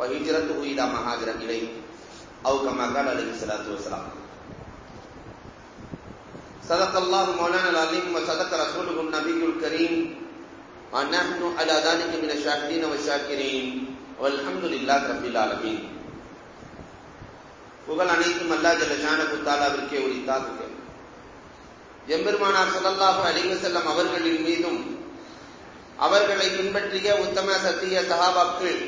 فهجرته إلى ما هاجر إليه أو كما قال عليه الصلاة والسلام صدق الله مولانا العليم وصدق رسوله النبي الكريم ونحن على ذلك من الشاهدين والشاكرين والحمد لله رب العالمين புகழ் அனைத்தும் அல்லா ஜல்ல ஷானகு தாலாவிற்கே உரித்தாக்குக எம்பெருமானார் ஸல்லல்லாஹு அலைஹி வஸல்லம் அவர்களின் மீதும் அவர்களை பின்பற்றிய உத்தம சத்திய சஹாபாக்கள்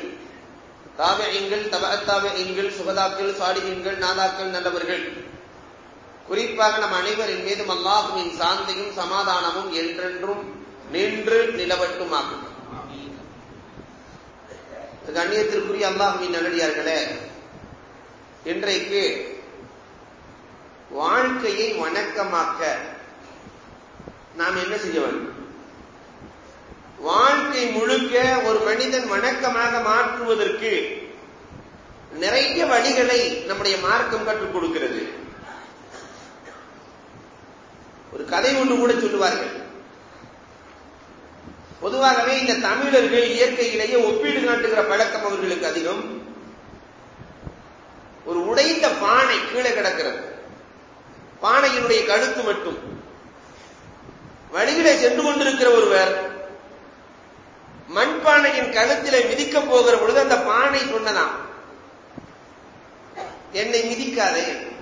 தாபியங்கள் தபஅத்தாபியங்கள் சுகதாக்கள் சாலிஹீன்கள் நாதாக்கள் நல்லவர்கள். குறிப்பாக நம் அனைவரின் மீதும் அல்லாஹுவின் சாந்தியும் சமாதானமும் என்றென்றும் நின்று நிலவட்டுமாகும். கண்ணியத்திற்குரிய அல்லாஹுவின் நல்லடியார்களே இன்றைக்கு வாழ்க்கையை வணக்கமாக்க நாம் என்ன செய்ய வேண்டும்? வாழ்க்கை முழுக்க ஒரு மனிதன் வணக்கமாக மாற்றுவதற்கு நிறைய வழிகளை நம்முடைய மார்க்கம் கற்றுக் கொடுக்கிறது. ஒரு கதை ஒன்று கூட சொல்லுவார்கள். பொதுவாகவே இந்த தமிழர்கள் இயற்கையிலேயே ஒப்பீடு காட்டுகிற பழக்கம் அவர்களுக்கு அதிகம். ஒரு உடைந்த பானை கீழே கிடக்கிறது. பானையினுடைய கழுத்து மட்டும். வழியிலே சென்று கொண்டிருக்கிற ஒருவர் மண்பானையின் கழுத்தில மிதிக்க போகிற பொழுது அந்த பானை சொன்னதாம். என்னை மிதிக்காதே.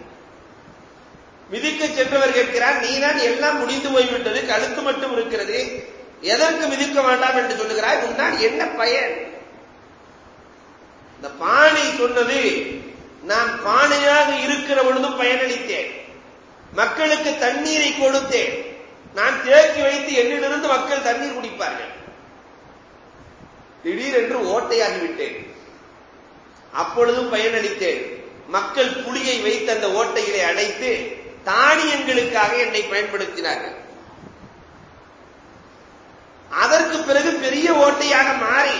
மிதிக்க சென்றவர் கேட்கிறார் நீதான் எல்லாம் முடிந்து போய்விட்டது கழுத்து மட்டும் இருக்கிறது. எதற்கு மிதிக்க வேண்டாம் என்று சொல்லுகிறாய்? உன்னால் என்ன பயன்? இந்த பானை சொன்னது நான் பானையாக இருக்கிற பொழுதும் பயனளித்தேன். மக்களுக்கு தண்ணீரை கொடுத்தேன். நான் தேக்கி வைத்து என்னிலிருந்து மக்கள் தண்ணீர் குடிப்பார்கள். திடீரென்று ஓட்டையாகிவிட்டேன். அப்பொழுதும் பயனளித்தேன். மக்கள் புலியை வைத்து அந்த ஓட்டையிலே அடைத்து தானியங்களுக்காக என்னை பயன்படுத்தினார்கள். அதற்கு பிறகு பெரிய ஓட்டையாக மாறி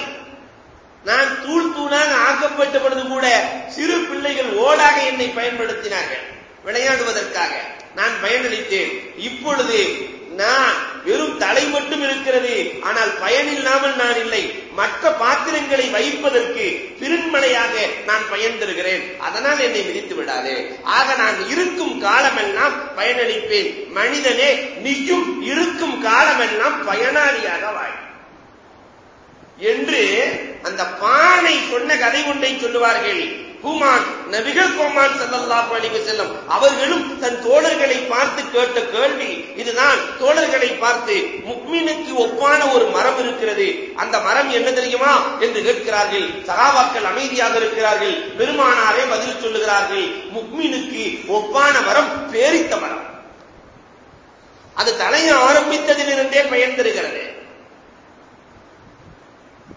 நான் தூள் தூணாக ஆக்கப்பட்ட பொழுது கூட சிறு பிள்ளைகள் ஓடாக என்னை பயன்படுத்தினார்கள். விளையாடுவதற்காக நான் பயனளித்தேன். இப்பொழுது நான் வெறும் தலை மட்டும் இருக்கிறது. ஆனால் பயனில்லாமல் நான் இல்லை. மற்ற பாத்திரங்களை வைப்பதற்கு திருண்மலையாக நான் பயன் தருகிறேன். அதனால் என்னை விதித்து விடாதே. ஆக நான் இருக்கும் காலமெல்லாம் பயனளிப்பேன். மனிதனே நீயும் இருக்கும் காலமெல்லாம் பயனாளியாக வாய் என்று அந்த பானை சொன்ன கதை ஒன்றை சொல்லுவார்கள். ஹுமான் நபிகள் கோமான் ஸல்லல்லாஹு அலைஹி செல்லும் அவர்களும் தன் தோழர்களை பார்த்து கேட்ட கேள்வி இதுதான். தோழர்களை பார்த்து முக்மீனுக்கு ஒப்பான ஒரு மரம் இருக்கிறது. அந்த மரம் என்ன தெரியுமா என்று கேட்கிறார்கள். சகாபாக்கள் அமைதியாக இருக்கிறார்கள். பெருமானாரே பதில் சொல்லுகிறார்கள். முக்மீனுக்கு ஒப்பான மரம் பேரித்த மரம். அது தலையை ஆரம்பித்ததிலிருந்தே பயன் தருகிறது.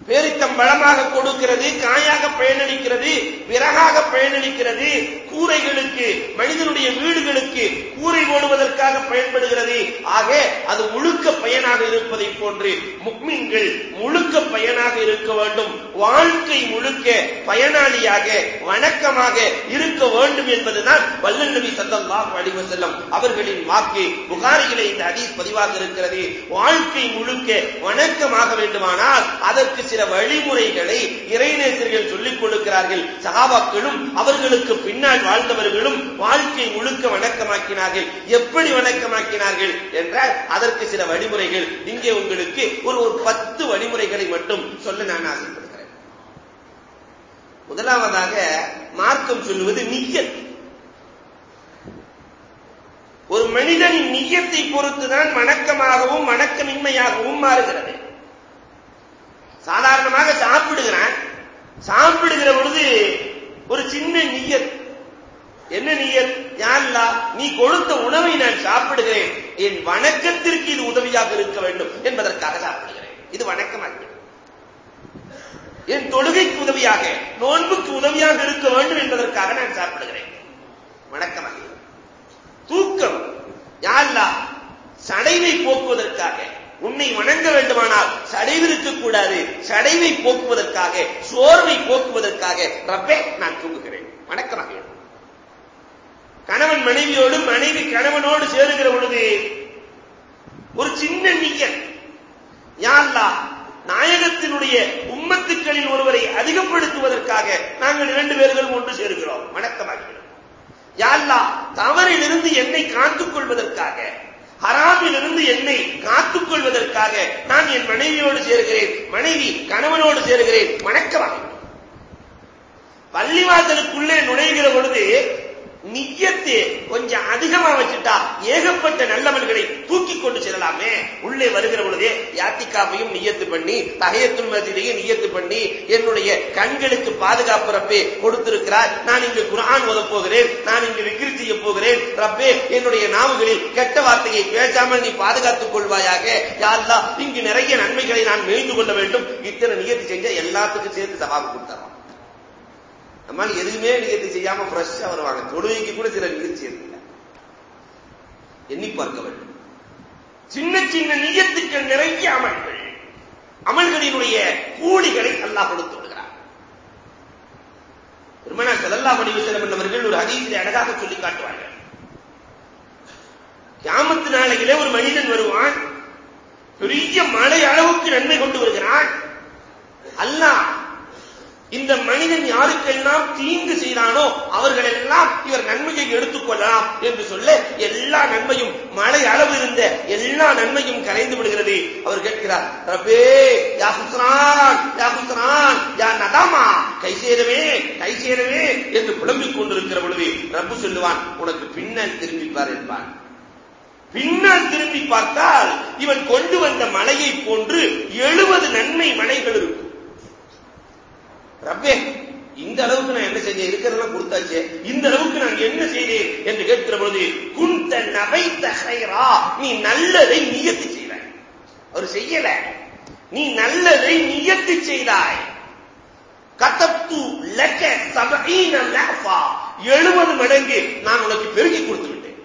பேரித்தம் பழமாக கொடுக்கிறது காயாக பயனளிக்கிறது விறகாக பயனளிக்கிறது கூரைகளுக்கு மனிதனுடைய வீடுகளுக்கு கூரை போடுவதற்காக பயன்படுகிறது. ஆக அது முழுக்க பயனாக இருப்பதை போன்று முக்மீன்கள் முழுக்க பயனாக இருக்க வேண்டும். வாழ்க்கை முழுக்க பயனாளியாக வணக்கமாக இருக்க வேண்டும் என்பதுதான் வல்லல் நபி ஸல்லல்லாஹு அலைஹி வஸல்லம் அவர்களின் வாக்கு. புகாரியிலே இந்த ஹதீஸ் பதிவாக இருக்கிறது. வாழ்க்கை முழுக்க வணக்கமாக வேண்டுமானால் அதற்கு சில வழிமுறைகளை இறைநேசர்கள் சொல்லிக் கொடுக்கிறார்கள். சகாபாக்களும் அவர்களுக்கு பின்னால் வாழ்ந்தவர்களும் வாழ்க்கை முழுக்க வணக்கமாக்கினார்கள். எப்படி வணக்கமாக்கினார்கள் என்றால் அதற்கு சில வழிமுறைகள். இங்கே உங்களுக்கு ஒரு ஒரு பத்து வழிமுறைகளை மட்டும் சொல்ல நான் ஆசைப்படுகிறேன். முதலாவதாக மார்க்கம் சொல்லுவது நீயத் ஒரு மனிதனின் நீயத்தை பொறுத்துதான் வணக்கமாகவும் வணக்கமின்மையாகவும் மாறுகிறது. சாதாரணமாக சாப்பிடுகிறான். சாப்பிடுகிற பொழுது ஒரு சின்ன நீயத். என்ன நீயத்? யாழ்லா நீ கொடுத்த உணவை நான் சாப்பிடுகிறேன். என் வணக்கத்திற்கு இது உதவியாக இருக்க வேண்டும் என்பதற்காக சாப்பிடுகிறேன். இது வணக்கமாக என் தொழுகைக்கு உதவியாக நோன்புக்கு உதவியாக இருக்க வேண்டும் என்பதற்காக நான் சாப்பிடுகிறேன். வணக்கமாக தூக்கம். யாழ்லா சடைவை போக்குவதற்காக. உன்னை வணங்க வேண்டுமானால் சடைவிருக்க கூடாது சடைவை போக்குவதற்காக சோர்வை போக்குவதற்காக ரப்பே நான் தூங்குகிறேன். வணக்கமாக கணவன் மனைவியோடு மனைவி கணவனோடு சேருகிற பொழுது ஒரு சின்ன நீயன் யாழ்லா நாயகத்தினுடைய உம்மத்துக்களில் ஒருவரை அதிகப்படுத்துவதற்காக நாங்கள் இரண்டு பேர்களும் ஒன்று சேருகிறோம். வணக்கமாகிறோம் யாழ்லா தவறிலிருந்து என்னை காத்துக் கொள்வதற்காக ஹராமிலிருந்து என்னை காத்துக் கொள்வதற்காக நான் என் மனைவியோடு சேருகிறேன். மனைவி கணவனோடு சேருகிறேன். வணக்கமாக பள்ளிவாசலுக்குள்ளே நுழைகிற பொழுது நியத்து கொஞ்சம் அதிகமா வச்சுட்டா ஏகப்பட்ட நல்லவன்களை தூக்கி கொண்டு செல்லலாமே. உள்ளே வருகிற பொழுதே யாத்திகாவையும் நியத்து பண்ணி தகையத்துள் மசிதையும் நியத்து பண்ணி என்னுடைய கண்களுக்கு பாதுகாப்பு ரப்பே கொடுத்திருக்கிறார். நான் இங்கு குரான் ஓத போகிறேன் நான் இங்கு விக்கிரி செய்ய போகிறேன். ரப்பே என்னுடைய நாவுகளில் கெட்ட வார்த்தையை பேசாமல் நீ பாதுகாத்துக் கொள்வாயாக. யாருலா இங்கு நிறைய நன்மைகளை நான் மேய்ந்து கொள்ள வேண்டும். இத்தனை நியத்து செஞ்ச எல்லாத்துக்கும் சேர்த்து சவாபு கொடுத்தாராம் நம்மால் எதுவுமே நிகழ்ச்சி செய்யாம ஃப்ரெஷ்ஷா வருவாங்க. தொழுகைக்கு கூட சில நிகழ்ச்சி இருக்குல்ல. எண்ணி பார்க்க வேண்டும். சின்ன சின்ன நியத்துக்கள் நிறைய அமல்கள். அமல்களினுடைய கூலிகளை அல்லாஹ் கொடுத்து விடுகிறார் பெருமனா செல்லல்லா மணிவசலம் என்பவர்கள் ஒரு ஹதீஸிலே அழகாக சொல்லி காட்டுவார்கள். கியாமத்து நாளையிலே ஒரு மனிதன் வருவான் பெரிய மழை அளவுக்கு நன்மை கொண்டு வருகிறான். அல்லாஹ் இந்த மனிதன் யாருக்கெல்லாம் தீங்கு செய்தானோ அவர்களெல்லாம் இவர் நன்மையை எடுத்துக் கொள்ளலாம் என்று சொல்ல எல்லா நன்மையும் மழை அளவு இருந்த எல்லா நன்மையும் கரைந்து விடுகிறது. அவர் கேட்கிறார் ரபே யா சுத்ரான் யா சுத்ரான் யா நதாமா கை சேரவே கை சேரவே என்று புலம்பிக் கொண்டிருக்கிற பொழுது ரப்பு சொல்லுவான் உனக்கு பின்னால் திரும்பிப்பார் என்பான். பின்னால் திரும்பி பார்த்தால் இவன் கொண்டு வந்த மலையை போன்று எழுபது நன்மை மலைகள் இருக்கும் ரப்பே இந்த அளவுக்கு நான் என்ன செஞ்சேன் இருக்கிறதெல்லாம் கொடுத்தாச்சே. இந்த அளவுக்கு நான் என்ன செய்தேன் என்று கேட்கிற பொழுது குந்த நபை ஹைரா நீ நல்லதை நியத்து செய்தாய் அவர் செய்யல. நீ நல்லதை நியத்து செய்தாய். கதப்து லக்க சபீன லஃபா எழுபது மடங்கு நான் உனக்கு பெருகி கொடுத்து விட்டேன்.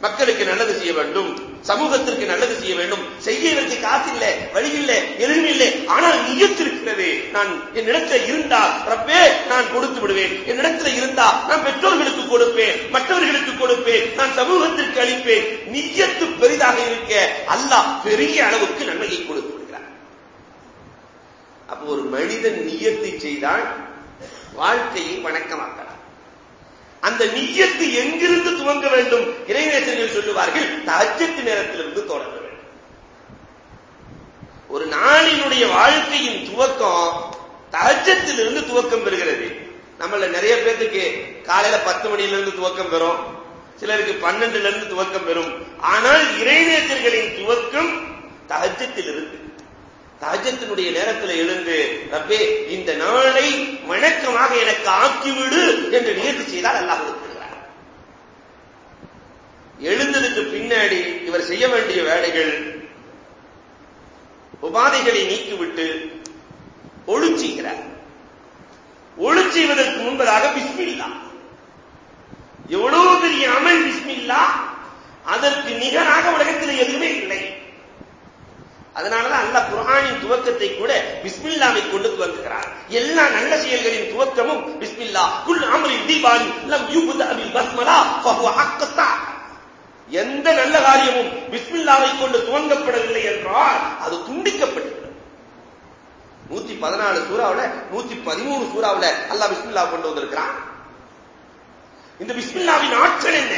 மக்களுக்கு நல்லது செய்ய வேண்டும். சமூகத்திற்கு நல்லது செய்ய வேண்டும். செய்யவிற்கு காசு இல்லை வழி இல்லை எதுவும் இல்லை ஆனால் நியத்திருக்கிறது நான் என்னிடத்தில் இருந்தா ரப்பே நான் கொடுத்து விடுவேன். என்னிடத்தில் இருந்தா நான் பெற்றோர்களுக்கு கொடுப்பேன் மற்றவர்களுக்கு கொடுப்பேன் நான் சமூகத்திற்கு அளிப்பேன். நியத்து பெரிதாக இருக்க அல்லாஹ் பெரிய அளவுக்கு நன்மையை கொடுத்து விடுகிறார். அப்போ ஒரு மனிதன் நியத்தை செய்தால் வாழ்க்கையை வணக்கமாக்க அந்த நீயத்து எங்கிருந்து துவங்க வேண்டும்? இறைநேசர்கள் சொல்லுவார்கள் தஹஜத்து நேரத்திலிருந்து தொடங்க வேண்டும். ஒரு நாளினுடைய வாழ்க்கையின் துவக்கம் தஹஜத்திலிருந்து துவக்கம் பெறுகிறது. நம்மள நிறைய பேருக்கு காலையில பத்து மணியிலிருந்து துவக்கம் பெறும் சிலருக்கு பன்னெண்டுல இருந்து துவக்கம் பெறும். ஆனால் இறைநேசர்களின் துவக்கம் தஹஜத்தில் தஹஜத்தினுடைய நேரத்தில் எழுந்து ரப்பே இந்த நாளை வணக்கமாக எனக்கு ஆக்கிவிடு என்று நியர்த்தி செய்தால் அல்லாஹ் கொடுக்கிறார் எழுந்ததுக்கு பின்னாடி இவர் செய்ய வேண்டிய வேலைகள் உபாதைகளை நீக்கிவிட்டு ஒழு செய்கிறார் முன்பதாக பிஸ்மில்லா. எவ்வளவு பெரிய அமல் பிஸ்மில்லா அதற்கு நிகராக உலகத்தில் எதுவுமே இல்லை. அதனாலதான் அல்ல குரானின் துவக்கத்தை கூட பிஸ்மில்லாவை கொண்டு துவங்குகிறார். எல்லா நல்ல செயல்களின் துவக்கமும் பிஸ்மில்லா குல் அம்ரின் தீபான் லம் யுப்தா அபில் பஸ்மலா ஃபஹுவ ஹக்கத்தா எந்த நல்ல காரியமும் பிஸ்மில்லாவை கொண்டு துவங்கப்படவில்லை என்றால் அது துண்டிக்கப்பட்டது நூத்தி பதினாலு சூறாவுல நூத்தி பதிமூணு சூறாவுல அல்லாஹ் பிஸ்மில்லா கொண்டு வந்திருக்கிறான். இந்த பிஸ்மில்லாவின் ஆற்றல் என்ன?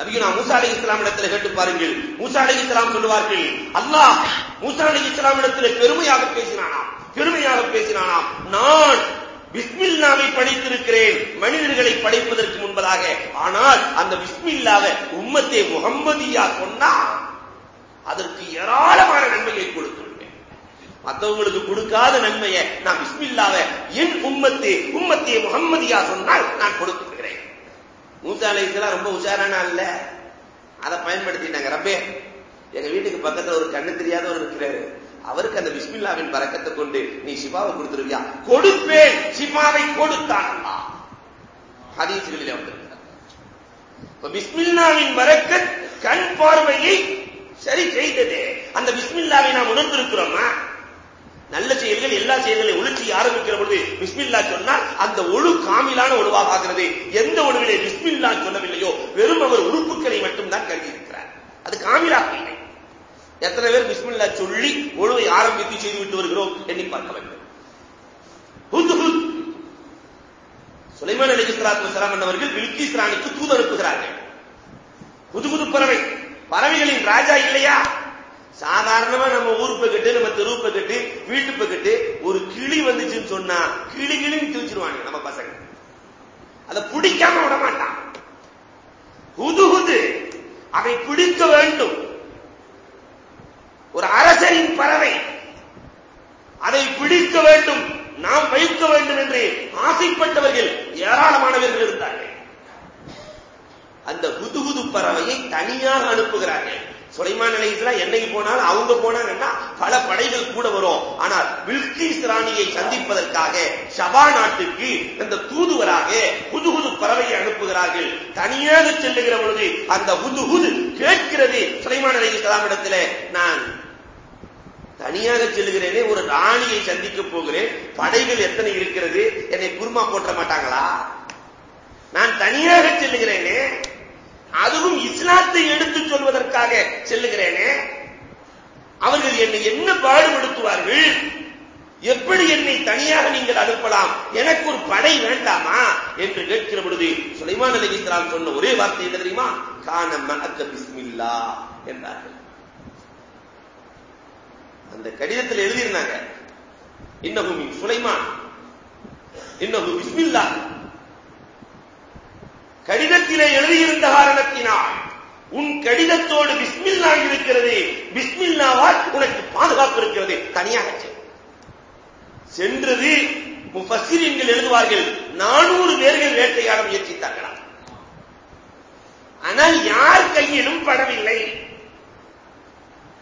நபிகனா மூசா அலி இஸ்லாம் இடத்துல கேட்டு பாருங்கள். மூசா அலி இஸ்லாம் சொல்லுவார்கள் அல்லாஹ் மூசா அலி இஸ்லாம் இடத்துல பெருமையாக பேசினானாம் பெருமையாக பேசினானாம். நான் பிஸ்மில்லாவை படைத்திருக்கிறேன் மனிதர்களை படைப்பதற்கு முன்பதாக. ஆனால் அந்த பிஸ்மில்லாவை உம்மத்தை முகம்மதியா சொன்னா அதற்கு ஏராளமான நன்மையை கொடுத்து மற்றவங்களுக்கு கொடுக்காத நன்மையை நான் பிஸ்மில்லாவை என் உம்மத்தே உம்மத்தே முகம்மதியா சொன்னால் நான் கொடுத்து மூசா ரொம்ப உஷாரான இல்ல அதை பயன்படுத்திட்டாங்க. ரப்பே எங்க வீட்டுக்கு பக்கத்துல ஒரு கண்ணு தெரியாதவர் இருக்கிறாரு. அவருக்கு அந்த விஸ்மில்லாவின் பறக்கத்தை கொண்டு நீ சிபாவை கொடுத்துருவியா கொடுப்பேன். சிபாவை கொடுத்தான் ஹதீசுகளில் வந்திருக்கிறார். இப்ப பிஸ்மில்லாவின் பறக்கத் கண் பார்வையை சரி செய்தது. அந்த பிஸ்மில்லாவை நாம் உணர்ந்திருக்கிறோமா? நல்ல செயல்கள் எல்லா செயல்களையும் ஒழுச்சி ஆரம்பிக்கிற பொழுது பிஸ்மில்லா சொன்னால் அந்த ஒழு காமிலான ஒழுவாக ஆகிறது எந்த ஒழுவிலே பிஸ்மில்லா சொல்லவில்லையோ வெறும் அவர் உறுப்புகளை மட்டும்தான் கருதி இருக்கிறார் அது காமிலாக இல்லை. எத்தனை பேர் பிஸ்மில்லா சொல்லி ஒழுவை ஆரம்பித்து செய்துவிட்டு வருகிறோம் எண்ணி பார்க்க வேண்டும். சுலைமான் அலி இஸ்லாத்து வசலாம் என்பவர்கள் பில்கிஸ் ராணிக்கு தூது அனுப்புகிறார்கள் புது புது பறவை பறவைகளின் ராஜா இல்லையா? நம்ம நம்ம தெரு பக்கத்து வீட்டு பக்கத்து ஒரு கிளி வந்துச்சுன்னு சொன்னா கிளி கிளின்னு கிழிச்சிருவாங்க நம்ம பசங்க. அதை பிடிக்காம விட மாட்டான். புது புது அதை பிடிக்க வேண்டும். ஒரு அரசரின் பறவை. அதை பிடிக்க வேண்டும். நாம் வைக்க வேண்டும் என்று ஆசைப்பட்டவர்கள் ஏராளமானவர்கள் இருந்தார்கள். அந்த புதுகுது பறவையை தனியாக அனுப்புகிறார்கள். சுலைமான் நிலையத்தில் என்னைக்கு போனாலும் அவங்க போனாங்கன்னா பல படைகள் கூட வரும். ஆனால் வில்கிஸ் ராணியை சந்திப்பதற்காக ஷபா நாட்டுக்கு அந்த தூதுவராக புதுகுது பறவையை அனுப்புகிறார்கள். தனியாக செல்லுகிற பொழுது அந்த புதுகுது கேட்கிறது சுலைமான் அலை இடத்துல நான் தனியாக செல்லுகிறேனே ஒரு ராணியை சந்திக்க போகிறேன். படைகள் எத்தனை இருக்கிறது? என்னை குருமா போட்ட மாட்டாங்களா? நான் தனியாக செல்லுகிறேனே அதுவும் இஸ்லாத்தை எடுத்துச் சொல்வதற்காக செல்லுகிறேனே. அவர்கள் என்னை என்ன பாடுபடுத்துவார்கள்? எப்படி என்னை தனியாக நீங்கள் அனுப்பலாம்? எனக்கு ஒரு படை வேண்டாமா? என்று கேட்கிற பொழுது சுலைமான் அலி இஸ்லாம் சொன்ன ஒரே வார்த்தை என்ன தெரியுமா? கான மனக்க பிஸ்மில்லா என்றார்கள். அந்த கடிதத்தில் எழுதியிருந்தாங்க இன்னகும் சுலைமான் இன்னகும் பிஸ்மில்லா கடிதத்திலே எழுதியிருந்த காரணத்தினால் உன் கடிதத்தோடு பிஸ்மில்லா இருக்கிறது பிஸ்மில்லாவால் உனக்கு பாதுகாப்பு இருக்கிறது தனியாக சென்றது முஃபசிரியன்கள் எழுதுவார்கள் நானூறு பேர்கள் வேட்டையாட முயற்சித்தார்களாம். ஆனால் யார் கையிலும் படவில்லை.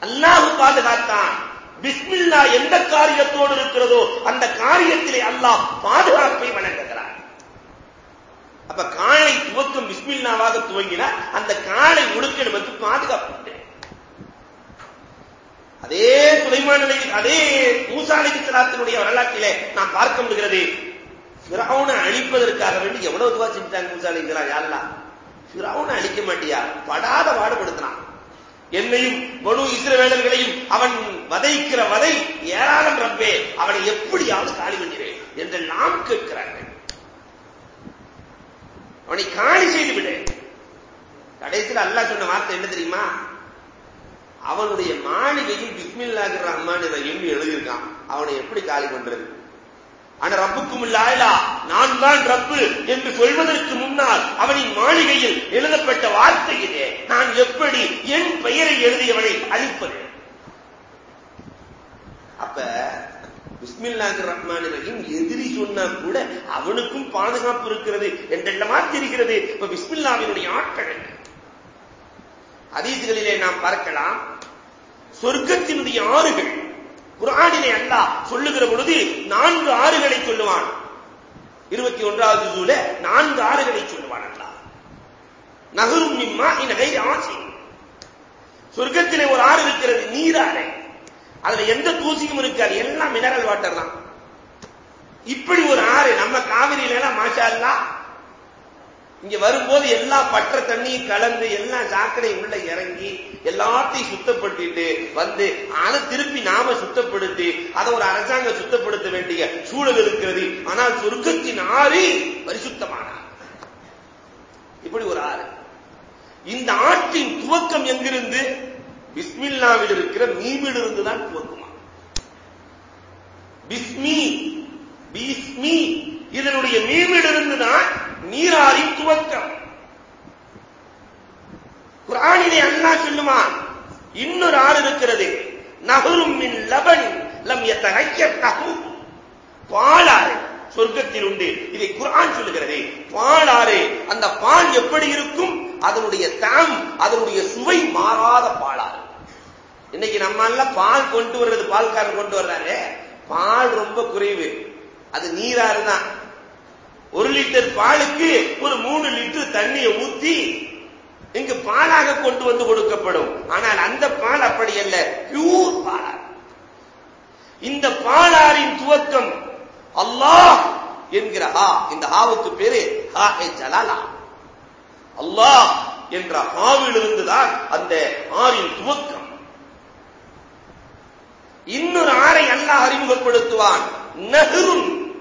அல்லாஹ் பாதுகாத்தான். பிஸ்மில்லா எந்த காரியத்தோடு இருக்கிறதோ அந்த காரியத்திலே அல்லாஹ் பாதுகாப்பை வழங்குகிறார் அப்ப காலை துவக்கம் பிஸ்மில்லாவாக துவங்கினா அந்த காலை முழுக்க நமக்கு பாதுகாப்பு அதே சுலைமான் அதே மூசா அலிஸ்லாத்தினுடைய வரலாற்றிலே நாம் பார்க்க முடிகிறது. பிராவுனை அழிப்பதற்காக வேண்டி எவ்வளவு துவா செஞ்சாங்க மூசா அலிஸ்லாம் யாரெல்லாம்? பிராவுனை அழிக்க மாட்டியா? படாத பாடுபடுத்தினான் என்னையும் வலு இஸ்ரவேலர்களையும் அவன் வதைக்கிற வதை ஏராளம் ரப்பே அவனை எப்படியாவது காலி பண்ணிடுவேன் என்று நாம் கேட்கிறார்கள். அவனை காலி செய்து விடு. கடைசியில் அல்லாஹ் சொன்ன வார்த்தை என்ன தெரியுமா? அவனுடைய மாளிகையில் பிஸ்மில்லாஹ் ரஹ்மான் ரஹீம் எழுதியிருக்கான். அவனை எப்படி காலி பண்றது? ஆனா ரப்புக்கும் இல்லாயிலா நான் தான் ரப்பு என்று சொல்வதற்கு முன்னால் அவனின் மாளிகையில் எழுதப்பட்ட வார்த்தையிலே நான் எப்படி என் பெயரை எழுதியவனை அழிப்பது? அப்ப பிஸ்மில்லாஹ் ரஹ்மான் ரஹீம் எதிரி சொன்னா கூட அவனுக்கும் பாதுகாப்பு இருக்கிறது என்றெல்லாம் தெரிகிறது? இப்ப பிஸ்மில்லாவினுடைய ஆட்கள் அதீதுகளிலே நாம் பார்க்கலாம் சொர்க்கத்தினுடைய ஆறுகள். குரானிலே அல்லாஹ் சொல்லுகிற பொழுது நான்கு ஆறுகளை சொல்லுவான். இருபத்தி ஒன்றாவது ஜூல நான்கு ஆறுகளை சொல்லுவான் அல்லாஹ். நகரும் மிம்மா இனகை ஆசி சொர்க்கத்திலே ஒரு ஆறு இருக்கிறது நீராடை அதுல எந்த தூசியும் இருக்காது எல்லாம் மினரல் வாட்டர் தான். இப்படி ஒரு ஆறு நம்ம காவிரியில எல்லாம் மாஷா இங்க வரும்போது எல்லா பற்ற தண்ணியும் கலந்து எல்லா சாக்கடை உள்ள இறங்கி எல்லாத்தையும் சுத்தப்பட்டு வந்து அதை திருப்பி நாம சுத்தப்படுத்தி அதை ஒரு அரசாங்கம் சுத்தப்படுத்த வேண்டிய சூழல் இருக்கிறது. ஆனால் சொர்க்கத்தின் ஆறு பரிசுத்தமான இப்படி ஒரு ஆறு. இந்த ஆற்றின் துவக்கம் எங்கிருந்து? பிஸ்மில்லாவில் இருக்கிற மீமிலிருந்து தான் துவக்குமா பிஸ்மி பீஸ்மி இதனுடைய மீமிலிருந்து தான் நீராரின் துவக்கம். குரானிலே அண்ணா சொல்லுமா இன்னொரு ஆறு இருக்கிறது. நகரும் மின் லபன் லம் எத்தகைய தகு பாலாறு சொர்க்கத்தில் உண்டு. இதை குரான் சொல்லுகிறது. பாலாறு அந்த பால் எப்படி இருக்கும்? அதனுடைய தாம் அதனுடைய சுவை மாறாத பாலாறு இன்னைக்கு நம்ம எல்லாம் பால் கொண்டு வர்றது பால்காரன் கொண்டு வர்றாரு பால் ரொம்ப குறைவு. அது நீராறு தான் ஒரு லிட்டர் பாலுக்கு ஒரு மூணு லிட்டர் தண்ணியை ஊத்தி இங்கு பாலாக கொண்டு வந்து கொடுக்கப்படும். ஆனால் அந்த பால் அப்படி அல்ல பியூர் பாலார் இந்த பாலாரின் துவக்கம் அல்லாஹ் என்கிற ஹா இந்த ஹாவுக்கு பேரு ஹா ஜலாலா அல்லாஹ் என்ற ஆவிலிருந்துதான் அந்த ஆவின் துவக்கம். இன்னொரு ஆறை அல்லாஹ் அறிமுகப்படுத்துவான். நகரும்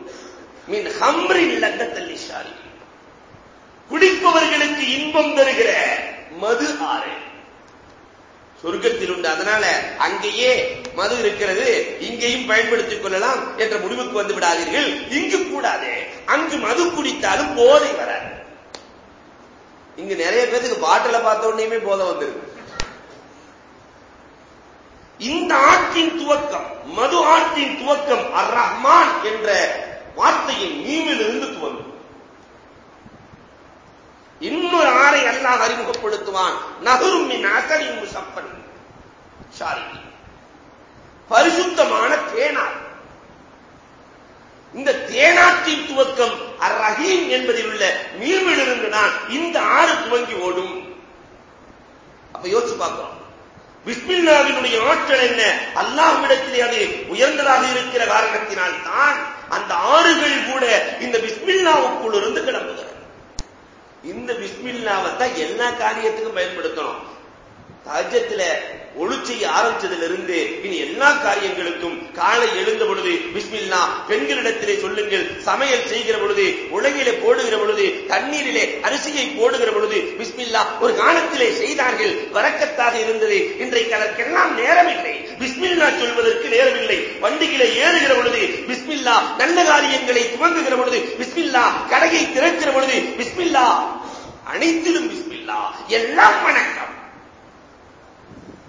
மின் ஹம்ரின் லத்தத்தல் ஷாரி குடிப்பவர்களுக்கு இன்பம் தருகிற மது ஆறு. சொர்க்கத்தில் உண்டு. அதனால அங்கேயே மது இருக்கிறது. இங்கேயும் பயன்படுத்திக் கொள்ளலாம் என்ற முடிவுக்கு வந்து விடாதீர்கள். இங்கு கூடாது. அங்கு மது குடித்தாலும் போதை வராது. இங்க நிறைய பேருக்கு பாட்டில பார்த்த உடனேயுமே போதை வந்துருக்கு இந்த ஆற்றின் துவக்கம் மது ஆற்றின் துவக்கம் அர் ரஹ்மான் என்ற வார்த்தையின் மீமிலிருந்து துவங்கும். இன்னொரு ஆறை அல்லாஹ் அறிமுகப்படுத்துவான். நகரும் மின் சப்பன் சாரி. பரிசுத்தமான தேனார். இந்த தேனாற்றின் துவக்கம் அர் ரஹீம் என்பதில் உள்ள நீர்விலிருந்து தான் இந்த ஆறு துவங்கி ஓடும். அப்ப யோசிச்சு பார்க்கிறோம் விஸ்மில்லாவினுடைய ஆற்றல் என்ன? அல்லாஹ்விடத்திலே அது உயர்ந்ததாக இருக்கிற காரணத்தினால் தான் அந்த ஆறுகள் கூட இந்த பிஸ்மில்லாவுக்குள் இருந்து கிளம்புகிறது இந்த பிஸ்மில்லாவை தான் எல்லா காரியத்துக்கும் பயன்படுத்தணும். தஜத்துல ஒழு செய்ய ஆரம்பிச்சதிலிருந்து இனி எல்லா காரியங்களுக்கும் காலை எழுந்த பொழுது பிஸ்மில்லா பெண்களிடத்திலே சொல்லுங்கள் சமையல் செய்கிற பொழுது உலகிலே போடுகிற பொழுது தண்ணீரிலே அரிசியை போடுகிற பொழுது பிஸ்மில்லா ஒரு காலத்திலே செய்தார்கள் வரக்கத்தாக இருந்தது. இன்றைக்கு அதற்கெல்லாம் நேரமில்லை. பிஸ்மில்லா சொல்வதற்கு நேரமில்லை. வண்டிகளை ஏறுகிற பொழுது பிஸ்மில்லா நல்ல காரியங்களை துவங்குகிற பொழுது பிஸ்மில்லா கடையை திறக்கிற பொழுது பிஸ்மில்லா அனைத்திலும் பிஸ்மில்லா. எல்லாம் வணக்கம்.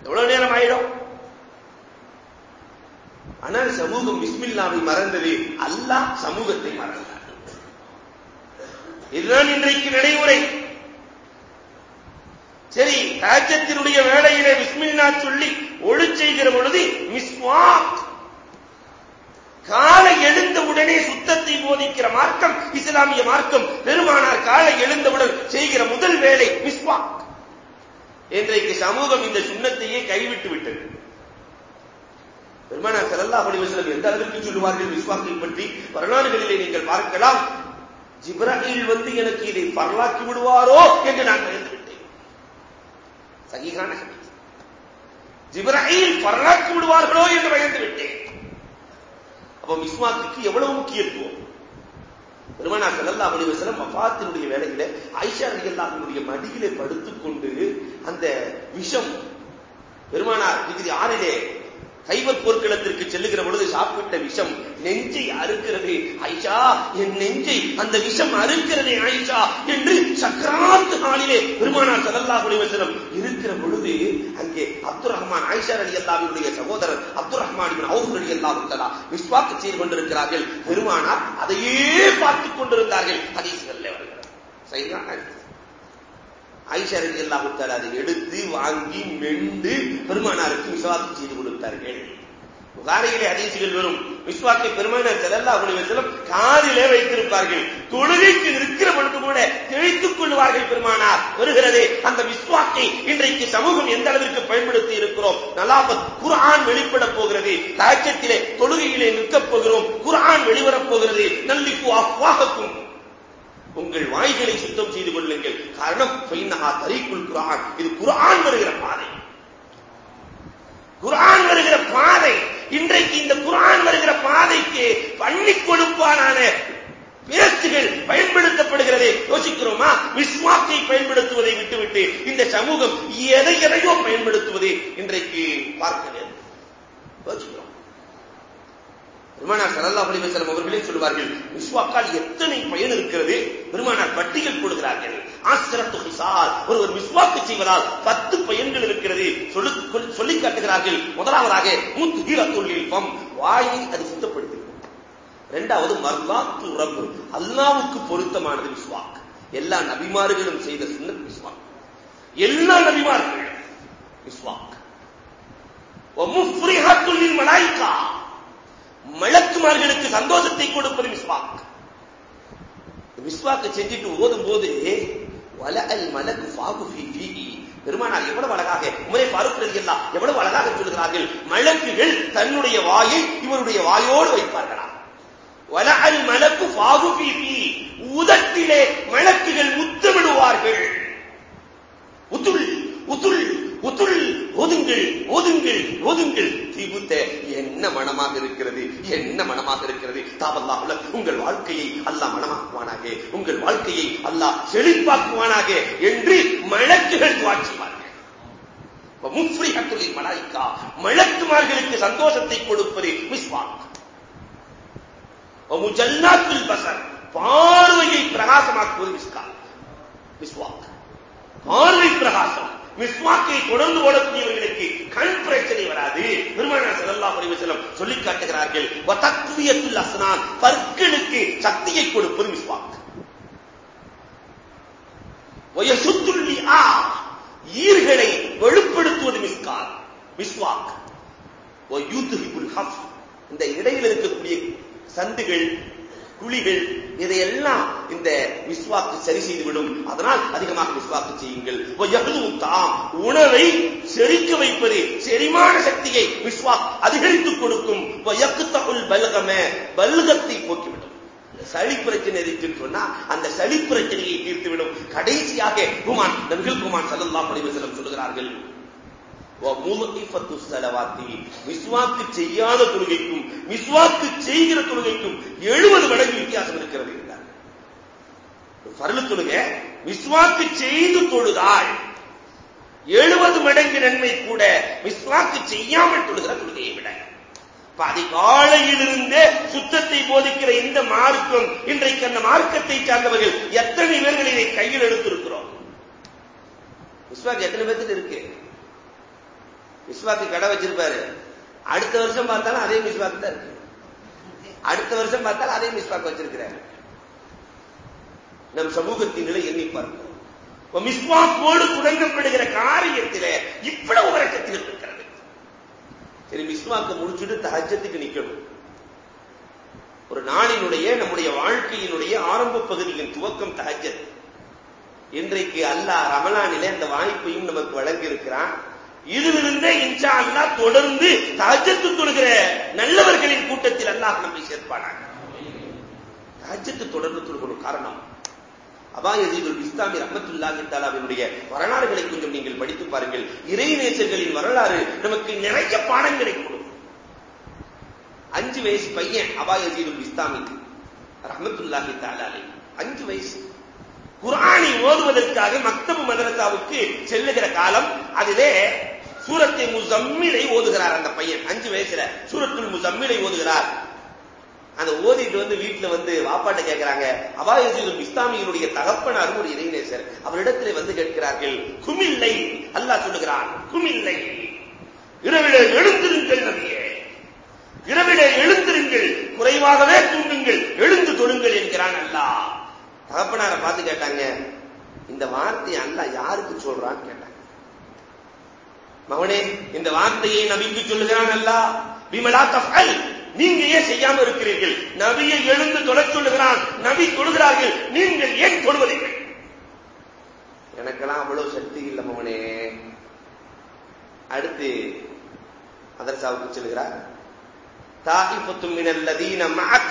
எவ்வளவு நேரம் ஆயிடும்? ஆனால் சமூகம் பிஸ்மில்லாவை மறந்தது. அல்லாஹ் சமூகத்தை மறந்தார். இதுதான் இன்றைக்கு நடைமுறை. சரி தாஜத்தினுடைய வேலையிலே விஸ்மில்லா சொல்லி ஒழு செய்கிற பொழுது மிஸ்வாக். காலை எழுந்த உடனே சுத்தத்தை போதிக்கிற மார்க்கம் இஸ்லாமிய மார்க்கம் பெருமானார் காலை எழுந்தவுடன் செய்கிற முதல் வேலை மிஸ்வாக். இன்றைக்கு சமூகம் இந்த சுண்ணத்தையே கைவிட்டு விட்டது. பெருமானார் ஸல்லல்லாஹு படிவசலம் எந்த அளவிற்கு சொல்லுவார்கள் விஸ்வாக்கை பற்றி வரலாறுகளிலே நீங்கள் பார்க்கலாம். ஜிப்ராஹில் வந்து எனக்கு இதை பரலாக்கி விடுவாரோ என்று நான் பயந்து விட்டேன். சகிகான ஜிப்ராஹில் பரலாக்கி விடுவார்களோ என்று பயந்து விட்டேன். அப்ப மிஸ்வாக்கு எவ்வளவு முக்கியத்துவம்? பெருமானா ஸல்லல்லாஹு அலைஹி வஸல்லம் வஃபாத்தினுடைய வேளையில ஆயிஷா ரலியல்லாஹுடைய மடியிலே படுத்துக்கொண்டு அந்த விஷம் பெருமானார் டிகிரி ஆறிலே கைவர் போர்க்களத்திற்கு செல்லுகிற பொழுது சாப்பிட்ட விஷம் நெஞ்சை அறுக்கிறது. ஐஷா என் நெஞ்சை அந்த விஷம் அறுக்கிறது ஆயிஷா என்று சக்கராத்து நாளிலே பெருமானார் சதல்லா குலிவசனம் இருக்கிற பொழுது அங்கே அப்துல் ரஹ்மான் ஆயிஷா அல்லாவினுடைய சகோதரர் அப்துல் ரஹ்மான் இப்னு அலி ரலியல்லாஹு தஆலா விஸ்வாக்கு செய்து கொண்டிருக்கிறார்கள். பெருமானார் அதையே பார்த்துக் கொண்டிருந்தார்கள். ஹதீஸ்களில் வருகிறது. சரிதான் ஹதீஸ் ஆயிஷா ரலி அதை எடுத்து வாங்கி மெண்டு பெருமானாருக்கு விசுவாசம் செய்து கொடுத்தார்கள். புகாரியிலே ஹதீசுகள் வரும். விஸ்வாக்கை பெருமானார் செல்லல்லா அலைஹி காதிலே வைத்திருப்பார்கள். தொழுகைக்கு நிற்கிற பொழுது கூட தெளித்துக் கொள்வார்கள் பெருமானார். வருகிறதே அந்த விஸ்வாக்கை இன்றைக்கு சமூகம் எந்த அளவிற்கு பயன்படுத்தி இருக்கிறோம்? நலாபத் குர்ஆன் வெளிப்பட போகிறது. தாய்ச்சத்திலே தொழுகையிலே நிற்கப் போகிறோம். குர்ஆன் வெளிவரப் போகிறது. நல்லிப்பு அஃவாஹக்கும் உங்கள் வாய்களை சுத்தம் செய்து கொள்ளுங்கள். காரணம் ஃபைனஹா தரீக்குல் இது குரான் வருகிற பாதை. குரான் வருகிற பாதை. இன்றைக்கு இந்த குரான் வருகிற பாதைக்கு பண்ணி கொடுப்பானான பேச்சுகள் பயன்படுத்தப்படுகிறதே யோசிக்கிறோமா? விஸ்வாக்கை பயன்படுத்துவதை விட்டுவிட்டு இந்த சமூகம் எதை எதையோ பயன்படுத்துவதை இன்றைக்கு பார்க்கிறேன் யோசிக்கிறோம். பெருமானார் ஸல்லல்லாஹு அலைஹி வஸல்லம் அவர்களே சொல்வார்கள் விஸ்வாக்கால் எத்தனை பயன் இருக்கிறது? பெருமானார் பட்டியல் போடுகிறார்கள். ஆஸ்ரத்து ஹிசால் ஒருவர் விஸ்வாக்கு செய்வதால் பத்து பயன்கள் இருக்கிறது. சொல்லி சொல்லி காட்டுகிறார்கள். முதலாவதாக முத்துஹீரத்துல்லில் ஃபம் வாயை அது சுத்தப்படுத்துகிறது. இரண்டாவது மர்லாத்து உறவு. அல்லாவுக்கு பொருத்தமானது விஸ்வாக் எல்லா நபிமார்களும் செய்த சுன்னத் விஸ்வாக் எல்லா நபிமார்களும் விஸ்வாக் முஃப்ரிஹத்துல்லில் மலாயிகா. மலக்குமார்களுக்கு சந்தோஷத்தை கொடுப்பது விஸ்வாக் விஸ்வாக்கு செஞ்சுட்டு ஓதும் போது வல மலக்கு ஃபாகு பெருமானார் எவ்வளவு அழகாக உமரே ஃபாரூக் ரலியல்லாஹ் எவ்வளவு அழகாக சொல்கிறார்கள் மலக்குகள் தன்னுடைய வாயை இவருடைய வாயோடு வைப்பார்களாம் வல அல் மலக்கு ஃபாகு ஃபீ உதட்டிலே மலக்குகள் முத்தமிடுவார்கள். உத்துள் உத்துள் ஓதுங்கள் ஓதுங்கள் ஓதுங்கள் திபுத்த என்ன மனமாக இருக்கிறது? என்ன மனமாக இருக்கிறது? தாவல்லாஹுல உங்கள் வாழ்க்கையை அல்லாஹ் மனமாக்குவானாக? உங்கள் வாழ்க்கையை அல்லாஹ் செழிப்பாக்குவானாக? என்று மலக்குகள் துவாட்சிவார்கள் முஃப்ரிஹத்துல் மலாய்க்கா மலக்குமார்களுக்கு சந்தோஷத்தை கொடுப்பது விஸ்வாக் முஜல்லாத்துல் பசர் பார்வையை பிரகாசமாக்குவது மிஸ்கா மிஸ்வாக். பார்வை பிரகாசம். மிஸ்வாக்கை தொடர்ந்து ஓடக்கூடியவர்களுக்கு கண் பிரச்சனை வராது. பெருமானா ஸல்லல்லாஹு அலைஹி வஸல்லம் சொல்லி காட்டுகிறார்கள் வதக்வியத்துல் அஸ்னான் பற்களுக்கு சக்தியை கொடுப்பது மிஸ்வாக். வயசுத்துல் லிஆ ஈர்களை வெளிப்படுத்துவது மிஸ்கால் மிஸ்வாக். ஹஃப் இந்த இடையில் இருக்கக்கூடிய சந்துகள் குழிகள் இதையெல்லாம் இந்த விஸ்வாக்கு சரி செய்துவிடும். அதனால் அதிகமாக விஸ்வாக்கு செய்யுங்கள். தாம் உணவை செரிக்க வைப்பது செரிமான சக்தியை விஸ்வாக் அதிகரித்துக் கொடுக்கும். பல்கம பல்கத்தை போக்கிவிடும். சளி பிரச்சனை இருக்குன்னு சொன்னா அந்த சளி பிரச்சனையை தீர்த்துவிடும். கடைசியாக குமான் நபிகள் குமான் சல்லல்லாஹு அலைஹி சொல்கிறார்கள் மிஸ்வாக்கு செய்யாத தொழுகைக்கும் மிஸ்வாக்கு செய்கிற தொழுகைக்கும் எழுபது மடங்கு வித்தியாசம் இருக்கிறது என்றார். பரலு தொழுகை மிஸ்வாக்கு செய்து தொழுதாள் எழுபது மடங்கு நன்மை கூட மிஸ்வாக்கு செய்யாமல் தொழுகிற தொழுகையை விட. அதிகாலையிலிருந்தே சுத்தத்தை போதிக்கிற இந்த மார்க்கம் இன்றைக்கு அந்த மார்க்கத்தை சார்ந்தவர்கள் எத்தனை பேர்கள் இதை கையில் எடுத்திருக்கிறோம்? மிஸ்வாக்கு எத்தனை பேருக்கு இருக்கு? மிஸ்வாக்கு கடை வச்சிருப்பாரு. அடுத்த வருஷம் பார்த்தாலும் அதே மிஸ்வாக்கு தான் இருக்கு. அடுத்த வருஷம் பார்த்தாலும் அதே மிஸ்வாக்கு வச்சிருக்கிறாரு. நம் சமூகத்தின் நிலை எண்ணி பார்க்கிறோம் மிஸ்வாக்கோடு தொடங்கப்படுகிற காரியத்திலே இவ்வளவு வரக்கத்தில் இருக்கிறது. சரி மிஸ்வாக்க முடிச்சுட்டு தஹஜத்துக்கு நிக்கணும். ஒரு நாளினுடைய நம்முடைய வாழ்க்கையினுடைய ஆரம்ப பகுதியின் துவக்கம் தஹஜத். இன்றைக்கு அல்லாஹ் ரமலானிலே அந்த வாய்ப்பையும் நமக்கு வழங்கி இருக்கிறான் இதிலிருந்தே இன்ஷா அல்லா தொடர்ந்து தாஜத்து தொழுகிற நல்லவர்களின் கூட்டத்தில் அல்லாஹ் நம்மை சேர்ப்பானாங்க தாஜத்து தொடர்ந்து தொழுகணும் காரணம். அபாயசீதுல் இஸ்லாமி ரஹமத்துல்லாஹி தாலாவினுடைய வரலாறுகளை கொஞ்சம் நீங்கள் படித்து பாருங்கள். இறைநேசர்களின் வரலாறு நமக்கு நிறைய பாடங்களை கொடுக்கும். அஞ்சு வயசு பையன் அபாயசீதுல் இஸ்லாமி ரஹமத்துல்லாஹி தாலாலே அஞ்சு வயசு. குரானை ஓதுவதற்காக மக்தபு மதரசாவுக்கு செல்லுகிற காலம் அதிலே சூரத்தை முசம்மிலை ஓதுகிறார் அந்த பையன். அஞ்சு வயசுல சூரத்துல் முசம்மிலை ஓதுகிறார். அந்த ஓதிட்டு வந்து வீட்டுல வந்து வாப்பாட்ட கேட்கிறாங்க அபாயசீதும் இஸ்லாமியினுடைய தகப்பனாரும் ஒரு இறைநேசர். அவரிடத்திலே வந்து கேட்கிறார்கள் குமில்லை. அல்லாஹ் சொல்லுகிறான் குமில்லை. இரவிலே எழுந்திருங்கள் நபியே. இரவிலே எழுந்திருங்கள். குறைவாகவே தூங்குங்கள். எழுந்து தொழுங்கள் என்கிறான் அல்லாஹ். தகப்பனார பார்த்து கேட்டாங்க இந்த வார்த்தையை அல்ல யாருக்கு சொல்றான்னு கேட்டாங்க. மகனே இந்த வார்த்தையை நபிக்கு சொல்லுகிறான் அல்ல. விமலா தஃல் நீங்க ஏன் செய்யாம இருக்கிறீர்கள்? நபியை எழுந்து தொலை சொல்லுகிறான். நபி தொழுகிறார்கள். நீங்கள் ஏன் தொழுவதில்லை? எனக்கெல்லாம் அவ்வளவு சக்தி இல்லை மகனே. அடுத்து அதர்சாவுக்கு சொல்லுகிறார். தாயிஃபத்து மினல்லதீன மஅக்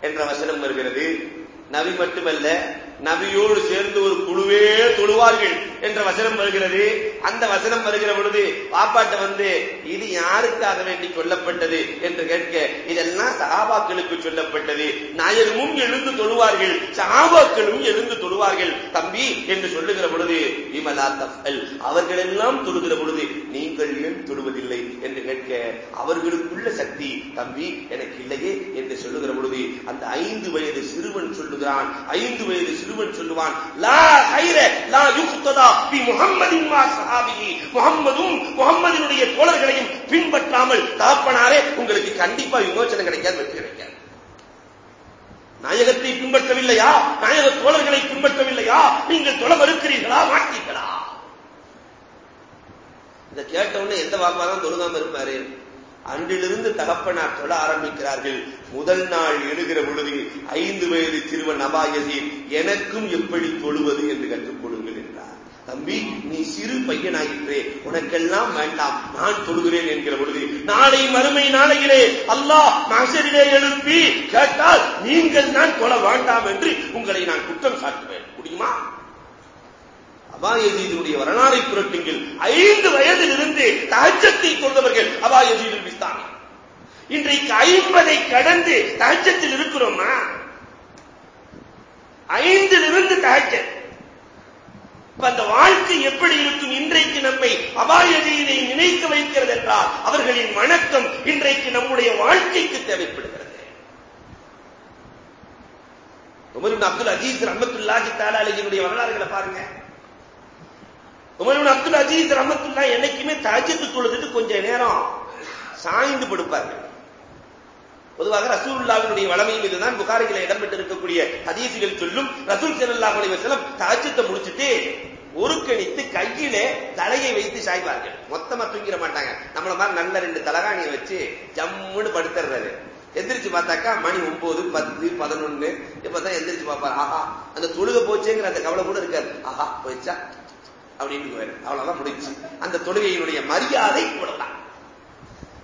என்ற வசனம் வருகிறது. நபி மட்டுமல்ல நபியோடு சேர்ந்து ஒரு குழுவே தொழுவார்கள் என்ற வசனம் வருகிறது. அந்த வசனம் வருகிற பொழுது பாப்பாட்ட வந்து இது யாருக்காக வேண்டி சொல்லப்பட்டது? என்று கேட்க இதெல்லாம் சகாபாக்களுக்கு சொல்லப்பட்டது. நாயகமும் எழுந்து தொழுவார்கள் சகாபாக்களும் எழுந்து தொழுவார்கள் தம்பி என்று சொல்லுகிற பொழுது விமலா தஃபல் அவர்கள் எல்லாம் தொழுகிற பொழுது நீங்கள் ஏன் தொழுவதில்லை? என்று கேட்க அவர்களுக்குள்ள சக்தி தம்பி எனக்கு இல்லையே என்று சொல்லுகிற பொழுது அந்த ஐந்து வயது சிறுவன் சொல்லுகிறான். ஐந்து வயது சிறு சிறுவன் சொல்லுவான். லா ஹைர லா யுக்ததா பி முஹம்மதின் மா சஹாபிஹி. முஹம்மதும் முஹம்மதினுடைய தோழர்களையும் பின்பற்றாமல் தாப்பனாரே உங்களுக்கு கண்டிப்பா விமோசனம் கிடைக்காது வெற்றி கிடைக்காது. நாயகத்தை பின்பற்றவில்லையா? நாயக தோழர்களை பின்பற்றவில்லையா? நீங்கள் தொலை மறுக்கிறீர்களா? மாட்டீர்களா? இதை கேட்டவுடனே எந்த வாப்பா தான் தொழுகாம இருப்பாரு. அன்றிலிருந்து தகப்பனார் சொல்ல ஆரம்பிக்கிறார்கள். முதல் நாள் எழுகிற பொழுது ஐந்து வயது சிறுவன் அபாயசீர் எனக்கும் எப்படி தொழுவது? என்று கற்றுக் கொடுங்கள் என்றார். தம்பி நீ சிறு பையனாயிற்றே உனக்கெல்லாம் வேண்டாம் நான் தொழுகிறேன் என்கிற பொழுது நாளை மறுமை நாளையிலே அல்லாஹ் மகசரிலே எழுப்பி கேட்டால் நீங்கள் தான் தொழ வேண்டாம் என்று உங்களை நான் குற்றம் சாட்டுவேன். முடியுமா? அபாயதீதனுடைய வரலாறை புரட்டுங்கள். ஐந்து வயதில் இருந்து தகச்சத்தை கொண்டவர்கள் அபாயதீதில் விஸ்தாமி இன்றைக்கு ஐம்பதை கடந்து தகச்சத்தில் இருக்கிறோமா? ஐந்திலிருந்து தகச்சல் அந்த வாழ்க்கை எப்படி இருக்கும்? இன்றைக்கு நம்மை அபாயதீனை நினைக்க வைக்கிறது என்றால் அவர்களின் வணக்கம் இன்றைக்கு நம்முடைய வாழ்க்கைக்கு தேவைப்படுகிறது. அப்துல் அஜீஸ் ரஹமத்துல்லாஹி தாலாலியினுடைய வரலாறுகளை பாருங்க. உமருன் அப்துல் அஜீஸ் ரமத்துல்லா என்னைக்குமே தஜத்து தொழுதுட்டு கொஞ்ச நேரம் சாய்ந்து படுப்பார்கள். பொதுவாக ரசூல்லாவினுடைய வளமையும் இதுதான் புகாரிகளை இடம்பெற்றிருக்கக்கூடிய ஹதீசுகள் சொல்லும் ரசூல் செல்லாஹ் அலைவசலம் தாஜத்தை முடிச்சுட்டு ஒருக்கணித்து கையிலே தலையை வைத்து சாய்வார்கள். மொத்தமா தூங்கிட மாட்டாங்க. நம்மள மாதிரி நல்ல ரெண்டு தலகாணியை வச்சு ஜம்முன்னு படுத்துறது. எந்திரிச்சு பார்த்தாக்கா மணி ஒன்பது பத்து பதினொன்னு. இப்பதான் எந்திரிச்சு பார்ப்பாரு. ஆஹா அந்த தொழுக போச்சேங்கிற அந்த கவலை கூட இருக்காது. ஆஹா போயிடுச்சா? அப்படின்னு அவ்வளவுதான் முடிச்சு அந்த தொழுகையினுடைய மரியாதை இவ்வளவுதான்.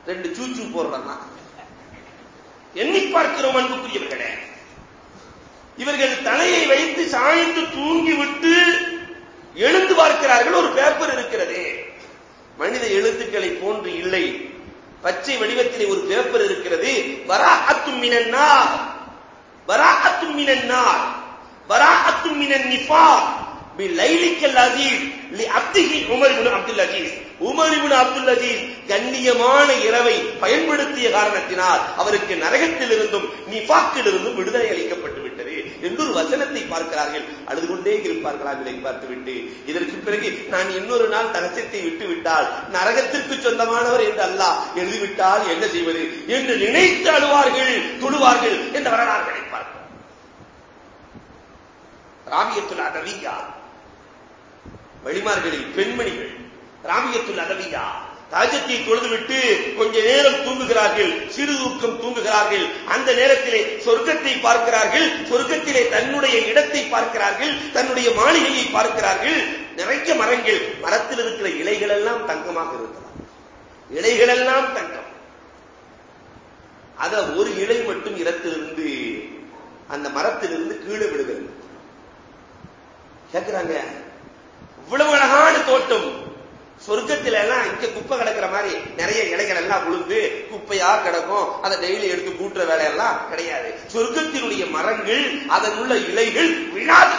ரெண்டு சூச்சு போடுறதா எண்ணி பார்க்கிறோம் அன்புக்குரியவர்களே. இவர்கள் தலையை வைத்து சாய்ந்து தூங்கி விட்டு எழுந்து பார்க்கிறார்கள். ஒரு பேப்பர் இருக்கிறது. மனித எழுத்துக்களை போன்று இல்லை. பச்சை வடிவத்திலே ஒரு பேப்பர் இருக்கிறது. வராஹத்தும் மினன்னார். வராஹத்தும் மினன்னார். வராஹத்தும் மினன் நிஃபா பிலைலிக்கல் அஜீஸ் லி அப்திஹி Umar ibn Abdul Aziz. Umar ibn Abdul Aziz கண்ணியமான இரவை பயன்படுத்திய காரணத்தினால் அவருக்கு நரகத்திலிருந்தும் விடுதலை அளிக்கப்பட்டு விட்டது என்று ஒரு வசனத்தை பார்க்கிறார்கள். அழுது கொண்டே இருப்பார்களா விலை பார்த்துவிட்டு இதற்கு பிறகு நான் இன்னொரு நாள் தகசத்தை விட்டுவிட்டால் நரகத்திற்கு சொந்தமானவர் என்று அல்லாஹ் எழுதிவிட்டால் என்ன செய்வது என்று நினைத்து அழுவார்கள் துழுவார்கள் என்ற வரலாறு கிடைப்பார்கள் ராபியத்துல் அதவியா வழிமார்களில் பெண்மணிகள் ராபியத்துல் அதவியா ராஜத்தை தொழுதுவிட்டு கொஞ்ச நேரம் தூங்குகிறார்கள் சிறு தூக்கம் தூங்குகிறார்கள் அந்த நேரத்திலே சொர்க்கத்தை பார்க்கிறார்கள் சொர்க்கத்திலே தன்னுடைய இடத்தை பார்க்கிறார்கள் தன்னுடைய மாளிகையை பார்க்கிறார்கள். நிறைய மரங்கள் மரத்தில் இருக்கிற இலைகள் எல்லாம் தங்கமாக இருக்கிறார் இலைகள் எல்லாம் தங்கம். அத ஒரு இலை மட்டும் இடத்திலிருந்து அந்த மரத்திலிருந்து கீழே விடுகிறது கேட்கிறாங்க இவ்வளவு அழகான தோட்டம். சொர்க்கத்துல எல்லாம் இங்க குப்பை கிடக்கிற மாதிரி நிறைய இலைகள் எல்லாம் விழுந்து குப்பையா கிடக்கும். அதை டெய்லி எடுத்து கூட்டுற வேலையெல்லாம் கிடையாது. சொர்க்கத்தினுடைய மரங்கள் அதன் உள்ள இலைகள் விழாது.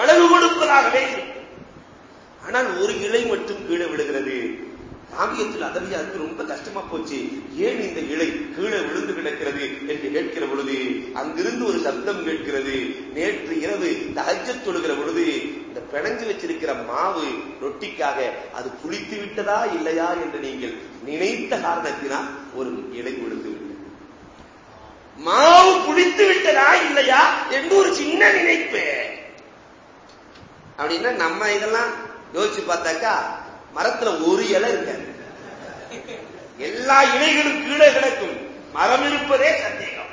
அழகு கொடுப்பதாகவே ஆனால் ஒரு இலை மட்டும் கீழே விடுகிறது காவியத்தில் அதவியாருக்கு ரொம்ப கஷ்டமா போச்சு. ஏன் இந்த இலை கீழே விழுந்து கிடக்கிறது என்று கேட்கிற பொழுது அங்கிருந்து ஒரு சப்தம் கேட்கிறது. நேற்று இரவு தகஜ தொழுகிற பொழுது இந்த பிணைஞ்சு வச்சிருக்கிற மாவு ரொட்டிக்காக அது புளித்து விட்டதா இல்லையா என்று நீங்கள் நினைத்த காரணத்தினால் ஒரு இலை விழுந்து விட்டது. மாவு புளித்து விட்டதா இல்லையா என்று ஒரு சின்ன நினைப்பு. அப்படின்னா நம்ம இதெல்லாம் யோசிச்சு பார்த்தாக்கா மரத்துல ஒரு இலை இருக்க. எல்லா இலைகளும் கீழே கிடக்கும். மரம் இருப்பதே சந்தேகம்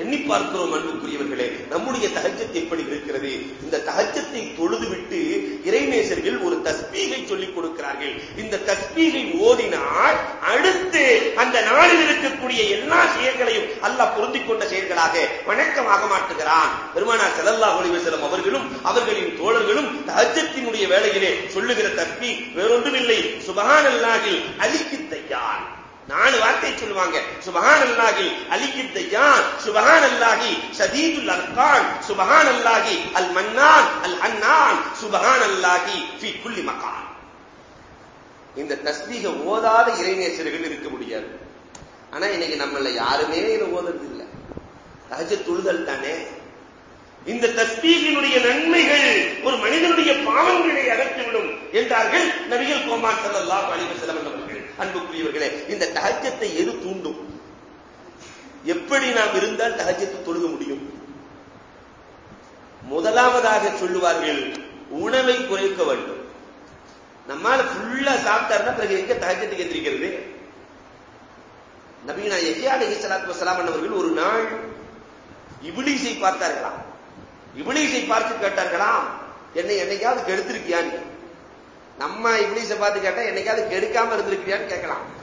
எண்ணி பார்க்கிறோம் அன்புக்குரியவர்களே. நம்முடைய தகச்சத்து எப்படி இருக்கிறது? இந்த தகச்சத்தை தொழுதுவிட்டு இறைநேசர்கள் ஒரு தஸ்பீகை சொல்லிக் கொடுக்கிறார்கள். இந்த தஸ்பீகை ஓதினால் அடுத்து அந்த நாளில் இருக்கக்கூடிய எல்லா செயல்களையும் அல்ல பொருந்திக் கொண்ட செயல்களாக வணக்கமாக மாற்றுகிறான். பெருமானா செலல்லா ஒளிவசலம் அவர்களும் அவர்களின் தோழர்களும் தகச்சத்தினுடைய வேலையிலே சொல்லுகிற தஸ்பீ வேறொன்றுமில்லை. சுபகான் அல்லாஹில் அலிக்கு தையார் நாலு வார்த்தை சொல்லுவாங்க. சுபஹான் அல்லாஹி அலிகித் தையான் சுபஹான் அல்லாஹி சதீதுல் அர்கான் சுபஹான் அல்லாஹி அல் மன்னான் அல் ஹன்னான் சுபஹான் அல்லாஹி ஃபி குல்லி மகான். இந்த தஸ்பீக ஓதாத இறைநேசர்கள் இருக்க முடியாது. ஆனா இன்னைக்கு நம்மள யாருமே இதை ஓதுறது இல்லை தகஜ துழுதல் தானே? இந்த தஸ்பீகினுடைய நன்மைகள் ஒரு மனிதனுடைய பாவங்களை அகற்றிவிடும் என்றார்கள் நபிகள் கோமான் சல்லல்லாஹு அலைஹி அன்புக்குரியவர்களே இந்த தகஜத்தை எது தூண்டும்? எப்படி நாம் இருந்தால் தகஜத்தை தொழுக முடியும்? முதலாவதாக சொல்லுவார்கள் உணவை குறைக்க வேண்டும். நம்மால ஃபுல்லா சாப்பிட்டாருன்னா பிறகு எங்க தகஜத்துக்கு எந்திரிக்கிறது நபீனா எஹியா அலி சலாத்து வசலாம் அவர்கள் ஒரு நாள் இபிலிசை பார்த்தார்களாம். இபிலிசை பார்த்து கேட்டார்களாம் என்னை என்னைக்காவது கெடுத்திருக்கியான்னு நம்ம இங்கிலீஷ பார்த்து கேட்டா என்னைக்காவது கெடுக்காம இருந்திருக்கிறியான்னு கேட்கலாம்.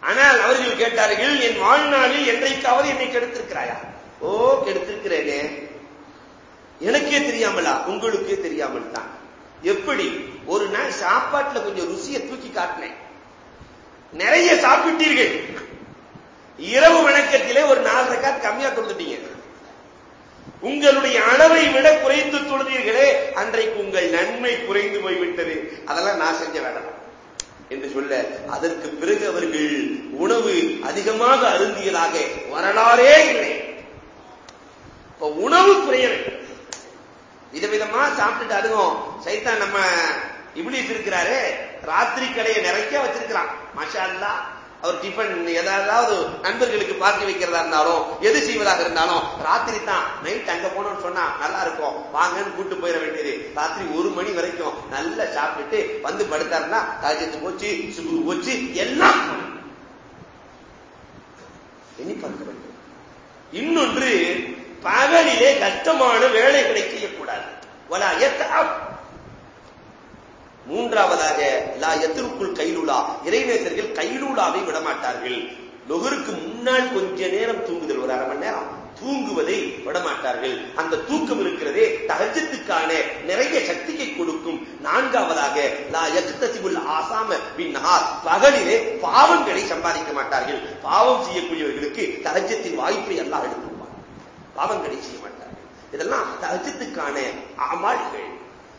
ஆனால் அவர்கள் கேட்டார்கள் என் வாழ்நாளில் என்றைக்காவது என்னை கெடுத்திருக்கிறாயா? ஓ கெடுத்திருக்கிறேனே. எனக்கே தெரியாமலா? உங்களுக்கே தெரியாமல் தான். எப்படி? ஒரு நாள் சாப்பாட்டுல கொஞ்சம் ருசியை தூக்கி காட்டினேன். நிறைய சாப்பிட்டீர்கள். இரவு வணக்கத்திலே ஒரு நாலு ரக்காத் கம்மியா கொடுத்துட்டீங்க. உங்களுடைய அளவை விட குறைந்து தொழுதீர்களே அன்றைக்கு உங்கள் நன்மை குறைந்து போய்விட்டது. அதெல்லாம் நான் செஞ்ச வேலை. என்று சொல்ல அதற்கு பிறகு அவர்கள் உணவு அதிகமாக அருந்தியதாக வரலாறே இல்லை. இப்ப உணவு குறைய வேண்டும். விதவிதமா சாப்பிட்டுட்டு அதுவும் சைத்தான் நம்ம இப்ளீஸ் இருக்கிறாரு ராத்திரி கடையை நிறைய வச்சிருக்கிறான். மஷா அவர் டிஃபன் ஏதாவது நண்பர்களுக்கு பார்த்து வைக்கிறதா இருந்தாலும் எது செய்வதாக இருந்தாலும் ராத்திரி தான் நைட் அங்க போனோம்னு சொன்னா நல்லா இருக்கும். வாங்கன்னு கூட்டு போயிட வேண்டியது. ராத்திரி ஒரு மணி வரைக்கும் நல்லா சாப்பிட்டுட்டு வந்து படுத்தாருன்னா தாஜத்து போச்சு சுகு போச்சு எல்லாம் எண்ணி பார்க்க வேண்டும் இன்னொன்று பகலிலே கஷ்டமான வேலைகளை செய்யக்கூடாது வலா மூன்றாவதாக லா எத்திருக்குள் கைலூலா. இறைநேசர்கள் கைலூலாவை விடமாட்டார்கள். நுகருக்கு முன்னால் கொஞ்ச நேரம் தூங்குதல் ஒரு அரை மணி நேரம் தூங்குவதை விடமாட்டார்கள். அந்த தூக்கம் இருக்கிறதே தகஜத்துக்கான நிறைய சக்தியை கொடுக்கும். நான்காவதாக லா எத்தசிபுல் ஆசாம பின்னால் பகலிலே பாவங்களை சம்பாதிக்க மாட்டார்கள். பாவம் செய்யக்கூடியவர்களுக்கு தகஜத்தின் வாய்ப்பை எல்லாம் எடுத்துருவார் பாவங்களை செய்ய மாட்டார்கள். இதெல்லாம் தகஜத்துக்கான அமாளிகள்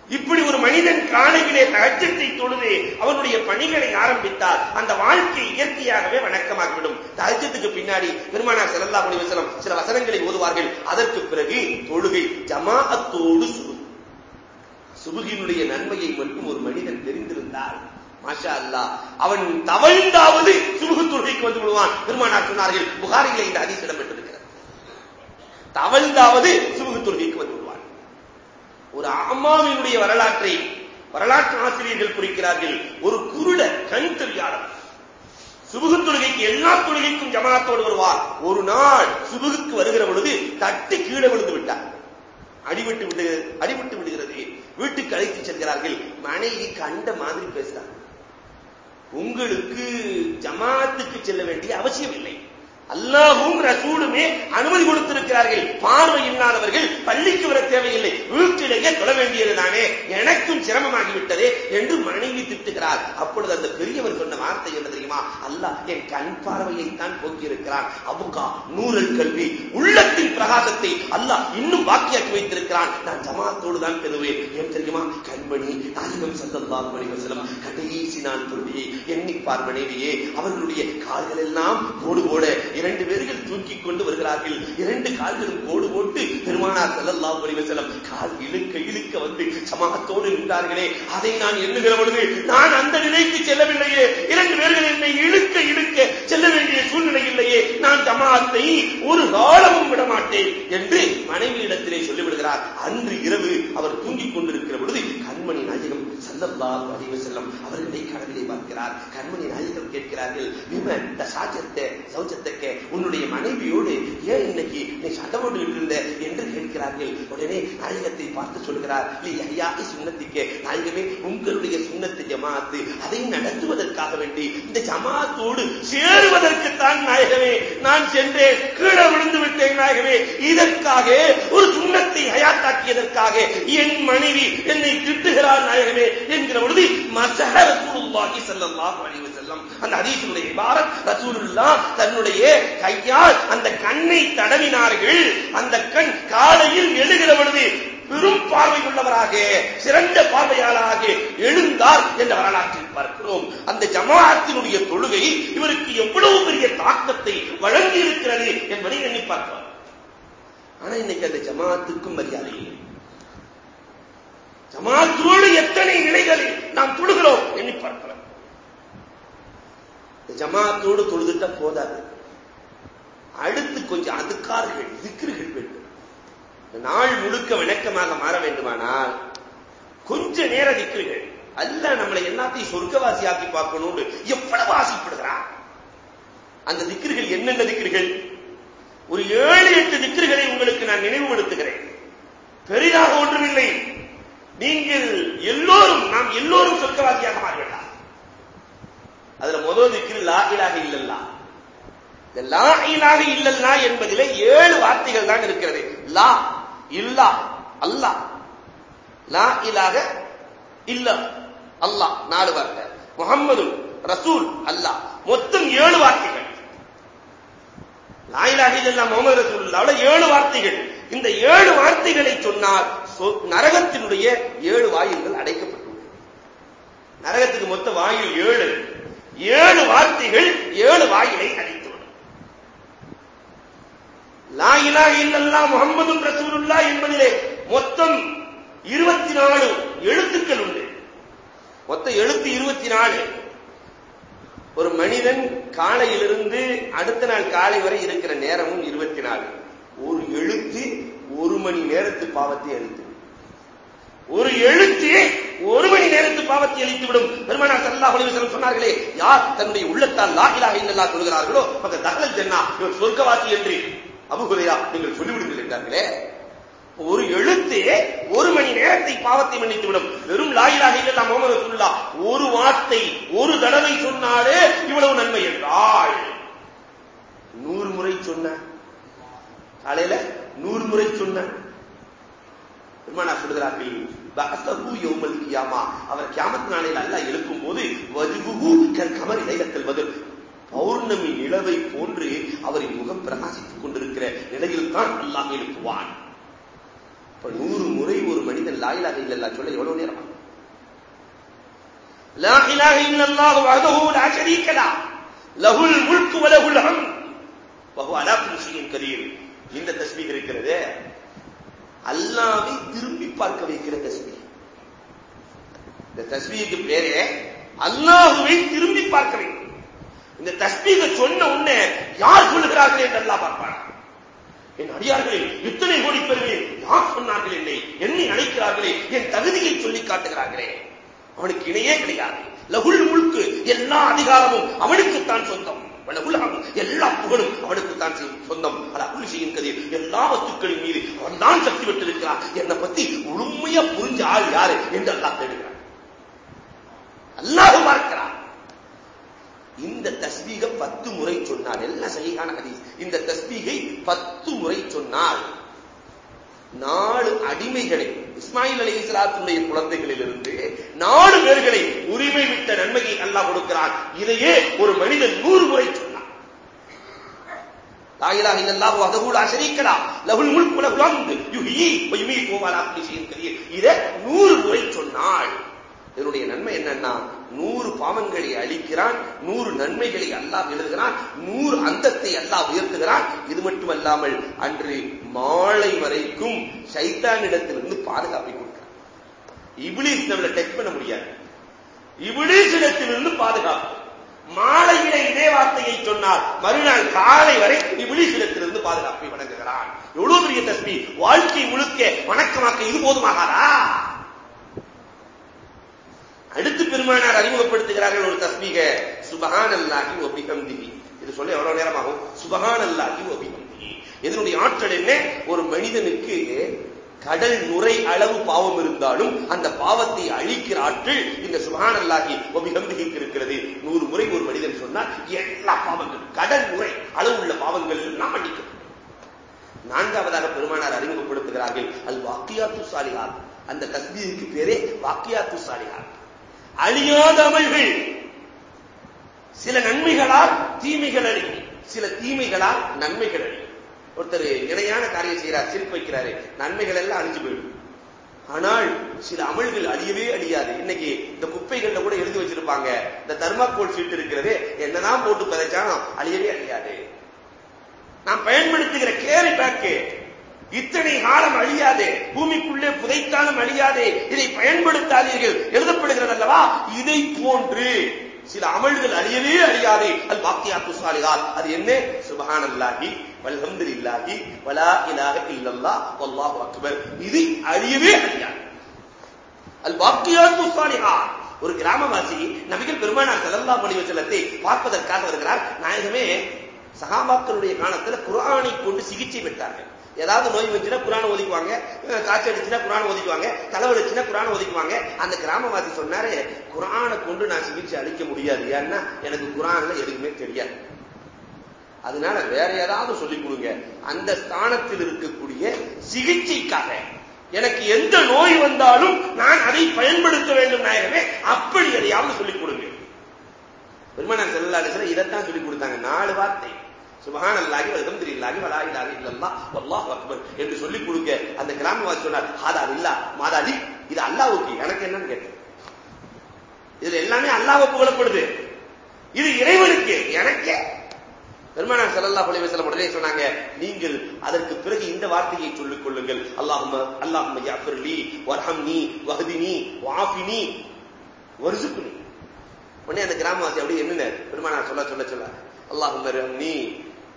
இப்படி ஒரு மனிதன் காலையிலே தகச்சத்தை தொழுது அவனுடைய பணிகளை ஆரம்பித்தால் அந்த வாழ்க்கை இயற்கையாகவே வணக்கமாகிவிடும். தகச்சத்துக்கு பின்னாடி பெருமானார் செல்லல்லா வசனம் சில வசனங்களை ஓதுவார்கள். அதற்கு பிறகு தொழுகை ஜமாஅத்தோடு சுபு சுருகினுடைய நன்மையை மட்டும் ஒரு மனிதன் தெரிந்திருந்தால் மாஷா அல்லா அவன் தவழ்ந்தாவது சுருகு தொழுகைக்கு வந்து விடுவான். பெருமானார் சொன்னார்கள் புகாரிலே இந்த அதிசயம் பெற்றிருக்கிறார் தவழ்ந்தாவது சுருகு தொழுகைக்கு வந்து விடுவான். ஒரு அம்மாவினுடைய வரலாற்றை வரலாற்று ஆசிரியர்கள் குறிக்கிறார்கள். ஒரு குருட கண் தெரியாதவர் சுபுகு தொழுகைக்கு எல்லா தொழுகைக்கும் ஜமாத்தோடு வருவார். ஒரு நாள் சுபுகுக்கு வருகிற பொழுது தட்டி கீழே விழுந்து விட்டார். அடிபட்டு விடு அடிபட்டு விடுகிறது. வீட்டுக்கு அழைத்து செல்கிறார்கள். மனைவி கண்ட மாதிரி பேசுகிறார். உங்களுக்கு ஜமாத்துக்கு செல்ல வேண்டிய அவசியம் இல்லை அல்லாஹும் ரசூலுமே அனுமதி கொடுத்திருக்கிறார்கள். பார்வை இல்லாதவர்கள் பள்ளிக்கு வர தேவையில்லை. வீட்டிலேயே தொழ வேண்டியதுதானே. எனக்கும் சிரமமாகிவிட்டதே என்று மனைவி திட்டுகிறார் அப்பொழுது அந்த பெரியவர் சொன்ன வார்த்தை என்ன தெரியுமா? அல்லாஹ் என் கண் பார்வையைத்தான் போக்கியிருக்கிறான். அபுகா நூறல் கல்வி உள்ளத்தின் பிரகாசத்தை அல்லாஹ் இன்னும் பாக்கியாக்கி வைத்திருக்கிறான். நான் ஜமாத்தோடு தான் பெறுவேன். ஏன் தெரியுமா? கண்மணி நாயகம் சல்லல்லாஹு அலைஹி கடைசி நாள் தொழுகையை எண்ணிப்பார் மனைவியே. அவர்களுடைய கால்கள் எல்லாம் போடு போட இரண்டு பேர்கள் தூக்கி கொண்டு வருகிறார்கள். இரண்டு கால்களும் கோடு போட்டு பெருமானார் செல்லல்லா செல்லம் கால் இழுக்க இழுக்க வந்து சமாகத்தோடு நின்றார்களே. அதை நான் எண்ணுகிற பொழுது நான் அந்த நிலைக்கு செல்லவில்லையே. இரண்டு பேர்கள் என்னை இழுக்க இழுக்க செல்ல வேண்டிய சூழ்நிலை இல்லையே. நான் ஜமாத்தை ஒரு காலமும் விடமாட்டேன் என்று மனைவியிடத்திலே சொல்லிவிடுகிறார். அன்று இரவு அவர் தூங்கிக் கொண்டிருக்கிற பொழுது கண்மணி நாயகம் சல்லல்லாஹு அலைஹி வஸல்லம் அவர்களை கனவிலே பார்க்கிறார். கண்மணி நாயகம் கேட்கிறார்கள் விம இந்த சாஜத்தை சௌஜத்துக்கு உன்னுடைய மனைவியோடு ஏன் இன்னைக்கு நீ சண்டை போட்டுக்கிட்டு இருந்த? என்று கேட்கிறார்கள். உடனே நாயகத்தை பார்த்து சொல்கிறார் ஐயா சுண்ணத்திக்க நாயகமே உங்களுடைய சுண்ணத்து ஜமாத்து அதை நடத்துவதற்காக வேண்டி இந்த ஜமாத்தோடு சேருவதற்குத்தான் நாயகமே நான் சென்றேன். கீழே விழுந்து விட்டேன் நாயகமே. இதற்காக ஒரு சுண்ணத்தை ஹயாத்தாக்கியதற்காக என் மனைவி என்னை திட்டுகிறார் நாயகமே. என்கிற பொழுது மசஹ ரசூலுல்லாஹி ஸல்லல்லாஹு அலைஹி வஸல்லம். அந்த ஹதீஸுடைய இபாரத் ரசூலுல்லாஹ் தன்னுடைய கையால் அந்த கண்ணை தடவினார்கள். அந்த கண் காலையில் எழுகிற பொழுது பெரும் பார்வை உள்ளவராக சிறந்த பார்வையாளராக எழுந்தார் என்ற வரலாற்றில் பார்க்கிறோம். அந்த ஜமாஅத்தினுடைய தொழுகை இவருக்கு எவ்வளவு பெரிய தாக்கத்தை வழங்கி இருக்கிறது என்பதை எண்ணி பார்ப்பார் ஆனா இன்னைக்கு அந்த ஜமாத்துக்கும் மரியாதை இல்லை. ஜமாத்தோடு எத்தனை நிலைகளில் நாம் தொழுகிறோம் எண்ணி பார்க்கலாம். ஜமாத்தோடு தொழுதுட்டா போதாது. அடுத்து கொஞ்சம் அதுக்கார்கள் திக்ருகள் வேண்டும். நாள் முழுக்க விளக்கமாக மாற வேண்டுமானால் கொஞ்ச நேர திக்குகள் அல்ல நம்மளை எல்லாத்தையும் சொர்க்கவாசியாக்கி பார்க்கணும்னு எவ்வளவு ஆசைப்படுகிறான்? அந்த திக்கிர்கள் என்னென்ன திக்கிர்கள் ஒரு ஏழு எட்டு திக்கிர்களை உங்களுக்கு நான் நினைவுபடுத்துகிறேன். பெரிதாக ஒன்றுமில்லை. நீங்கள் எல்லோரும் நாம் எல்லோரும் சொர்க்கவாசியாக மாறிவிடலாம் அதுல முதல் திக்கில் லா இலாக இல்லல்லா. இந்த லா இலாக இல்லல்லா என்பதிலே ஏழு வார்த்தைகள் தான் இருக்கிறது. லா இல்லா அல்லா. லா இலாக இல்ல அல்லாஹ் நாலு வார்த்தை. முகம்மது ரசூல் அல்லாஹ் மொத்தம் ஏழு வார்த்தைகள். லாயிலாக இல்லல்லா முகமது ரசூல் ஏழு வார்த்தைகள். இந்த ஏழு வார்த்தைகளை சொன்னால் நரகத்தினுடைய ஏழு வாயில்கள் அடைக்கப்பட்டுள்ளது நரகத்துக்கு மொத்த வாயில் ஏழு. ஏழு வார்த்தைகள் ஏழு வாயிலை அடைத்துவிடும் லாயிலா இல்லல்லா முகமது ரசூலுல்லா என்பதிலே மொத்தம் இருபத்தி நாலு எழுத்துக்கள் உண்டு. மொத்த எழுத்து இருபத்தி நாலு ஒரு மனிதன் காலையிலிருந்து அடுத்த நாள் காலை வரை இருக்கிற நேரமும் இருபத்தி நாலு ஒரு எழுத்து ஒரு மணி நேரத்து பாவத்தை அளித்து ஒரு எழுத்து ஒரு மணி நேரத்து பாவத்தை அளித்துவிடும் பெருமானா சல்லா ஒளிவசனம் சொன்னார்களே யார் தன்னுடைய உள்ளத்தால் லாகிலாக இலாக இல்லல்லா சொல்கிறார்களோ பக்க தகவல் தென்னா இவர் சொர்க்கவாசி என்று. அபுகுதையா நீங்கள் சொல்லிவிடுங்கள் என்றார்களே. ஒரு எழுத்து ஒரு மணி நேரத்தை பாவத்தை மன்னித்துவிடும். வெறும் லாயிலாக இல்லல்லா முகமது சொல்லா ஒரு வார்த்தை ஒரு தடவை சொன்னாலே இவ்வளவு நன்மை என்றாள். நூறு முறை சொன்ன. காலையில நூறு முறை சொன்ன. பெருமானா சொல்லுகிறார்கள் பகசகு யோமல் கியாமா. அவர் கியாமத் நாளையில் அல்ல எழுப்பும் போது வஜுகு கமர் இலையத்தில் பதில் பௌர்ணமி நிலவை போன்று அவரின் முகம் பிரகாசித்துக் கொண்டிருக்கிற நிலையில் தான் அல்லாஹ் எழுப்புவான். இப்ப நூறு முறை ஒரு மனிதன் லாயிலாக இல்லல்லா சொல்ல எவ்வளவு நேரம் லா இலாஹ இல்லல்லாஹு வஹ்தஹு லா ஷரீக லா. லஹுல் இந்த தஸ்பீஹ் இருக்கிறதே. அல்லாவை திரும்பி பார்க்க வைக்கிற தஸ்மி இந்த தஸ்பீக்கு பேரே அல்லாஹுவை திரும்பி பார்க்க வைக்கும் இந்த தஸ்மீக சொன்ன உடனே யார் சொல்லுகிறார்கள் என்று அல்லா பார்ப்பான். என் அடியார்களே இத்தனை கோடி பேர்களே யார் சொன்னார்கள் என்னை? என்னை அழைக்கிறார்களே? என் தகுதியை சொல்லி காட்டுகிறார்களே. அவனுக்கு இணையே கிடையாது. லகுல் முழுக்கு எல்லா அதிகாரமும் அவனுக்குத்தான் சொந்தம். எல்லா புகழும் அவனுக்குத்தான் சொந்தம். அல செய்யும் கதிர். எல்லா வத்துக்களின் மீது அவன் தான் சக்தி பெற்றிருக்கிறான். என்னை பத்தி உண்மையா புரிஞ்ச ஆள் யாரு என்று அல்லா தேடுகிறான் அல்லாஹ் பார்க்கிறான். இந்த தஸ்பீக பத்து முறை சொன்னார் எல்லாம் சரியான கதை இந்த தஸ்பீகை பத்து முறை சொன்னார் நாலு அடிமைகளை இஸ்மாயில் அலி இஸ்லாத்துடைய குழந்தைகளிலிருந்து நாலு பேர்களை உரிமை விட்ட நன்மையை அல்லாஹ் கொடுக்கிறான். இதையே ஒரு மனிதன் நூறு முறை சொன்னார் லாயிலாக இல்லல்லாஹு வஹதஹு லா ஷரீக்க லா லஹுல் முல்கு வலஹுல் ஹம்து யுஹ்யி வ யுமீத்து வ லா குல்லி ஷைஇன் கதீர். இத 100 முறை சொன்னால் இதனுடைய நன்மை என்னன்னா நூறு பாவங்களை அழிக்கிறான் நூறு நன்மைகளை அல்லாஹ் எழுதுகிறான் நூறு அந்தத்தை அல்லாஹ் உயர்த்துகிறான். இது மட்டுமல்லாமல் அன்று மாலை வரைக்கும் சைத்தானிடத்திலிருந்து பாதுகாப்பை கொடுக்கிறான். இபிலிஸ் நம்மளை டச் பண்ண முடியாது. இபிலிஸ் இடத்திலிருந்து பாதுகாப்பு. மாலையில இதே வார்த்தையை சொன்னால் மறுநாள் காலை வரை இபிலிஸ் இடத்திலிருந்து பாதுகாப்பை வழங்குகிறான் எவ்வளவு பெரிய தஸ்மி? வாழ்க்கை முழுக்க வணக்கமாக்க இது போதுமாகாதா? அடுத்து பெருமானார் அறிமுகப்படுத்துகிறார்கள் ஒரு தஸ்மீக சுபஹான் அல்லாஹி ஒபிகம்திகி இது சொல்ல எவ்வளவு நேரம் ஆகும் சுபஹான் அல்லாஹி ஒபிகம்திகி இதனுடைய ஆற்றல் என்ன? ஒரு மனிதனுக்கு கடல் நுரை அளவு பாவம் இருந்தாலும் அந்த பாவத்தை அழிக்கிற ஆற்றல் இந்த சுகான் அல்லாஹி ஒபிகம்திகிக்கு இருக்கிறது. நூறு முறை ஒரு மனிதன் சொன்னால் எல்லா பாவங்களும் கடல் நுரை அளவு உள்ள பாவங்கள் எல்லாம் அழிக்கும் நான்காவதாக பெருமானார் அறிமுகப்படுத்துகிறார்கள் அது வாக்கியாத்து சாலிகார் அந்த தஸ்மீருக்கு பேரே வாக்கியாத்து சாலிகார் அழியாத அமல்கள். சில நன்மைகளால் தீமைகள் அழியும் சில தீமைகளால் நன்மைகள் அழியும் ஒருத்தர் இணையான காரியம் செய்கிறார் சிரிப்பு வைக்கிறாரு. நன்மைகள் எல்லாம் அழிஞ்சு போயிடும். ஆனால் சில அமல்கள் அழியவே அழியாது. இன்னைக்கு இந்த குப்பைகள்ல கூட எழுதி வச்சிருப்பாங்க. இந்த தர்மாக்கோல் சீட்டு இருக்கிறது என்னதான் போட்டு பதைச்சாலும் அழியவே அழியாது. நாம் பயன்படுத்துகிற கேரி பேக்கு இத்தனை காலம் அழியாதே பூமிக்குள்ளே புதைத்தாலும் அழியாதே இதை பயன்படுத்தாதீர்கள் எழுதப்படுகிறது அல்லவா? இதை போன்று. சில அமல்கள் அழியவே அழியாதே. அல் பாக்தியாத்து சாலிகால் அது என்ன? சுபஹான் வல்ஹம்து இல்லாஹி வலா இலாக இல்லல்லா வல்லாஹு அக்பர். இது அழியவே அழியாது. அல் பாக்தியாத்து சாலிஹா ஒரு கிராமவாசி நபிகள் பெருமானார் செல்லல்லா பணி வச்சலத்தை பார்ப்பதற்காக வருகிறார். நாயகமே சகாபாக்களுடைய காலத்துல குரானை கொண்டு சிகிச்சை பெற்றார்கள். ஏதாவது நோய் வந்துச்சுன்னா குரான் ஒதுக்குவாங்க காய்ச்சல் அடிச்சுன்னா குரான் ஒதுக்குவாங்க தலைவலிச்சுன்னா குரான் ஒதுக்குவாங்க அந்த கிராமவாசி சொன்னாரு குரானை கொண்டு நான் சிகிச்சை அளிக்க முடியாது. ஏன்னா எனக்கு குரான்ல எதுவுமே தெரியாது. அதனால வேற ஏதாவது சொல்லிக் கொடுங்க. அந்த ஸ்தானத்தில் இருக்கக்கூடிய சிகிச்சைக்காக எனக்கு எந்த நோய் வந்தாலும் நான் அதை பயன்படுத்த வேண்டும் நாயகமே அப்படி எதையாவது சொல்லிக் கொடுங்க. பெருமானார் செல்லாலேஸ்வரர் இதைத்தான் சொல்லிக் கொடுத்தாங்க. நாலு வார்த்தை. சுபஹான் அல்லாஹி வலா இலாஹ இல்லல்லாஹ் வல்லாஹு அக்பர் என்று சொல்லிக் கொடுக்க அந்த கிராமவாசி சொன்னார் ஹாதா இல்லா மாதாதி இது அல்லாஹ்வுக்கு எனக்கு என்னன்னு கேட்டேன். இதுல எல்லாமே அல்லாஹ் புகழப்படுது. இது இறைவனுக்கு எனக்கே. பெருமானார் ஸல்லல்லாஹு அலைஹி செல்ல உடனே சொன்னாங்க நீங்கள் அதற்கு பிறகு இந்த வார்த்தையை சொல்லிக் கொள்ளுங்கள். அல்லாஹும்ம அல்லாஹும்ம யாஃபிர்லி வர்ஹம்னி வஹ்தினி வஆஃபினி வர்சுக்னி உடனே அந்த கிராமவாசி அப்படியே என்ன பெருமானார் சொல்ல சொல்ல சொல்ல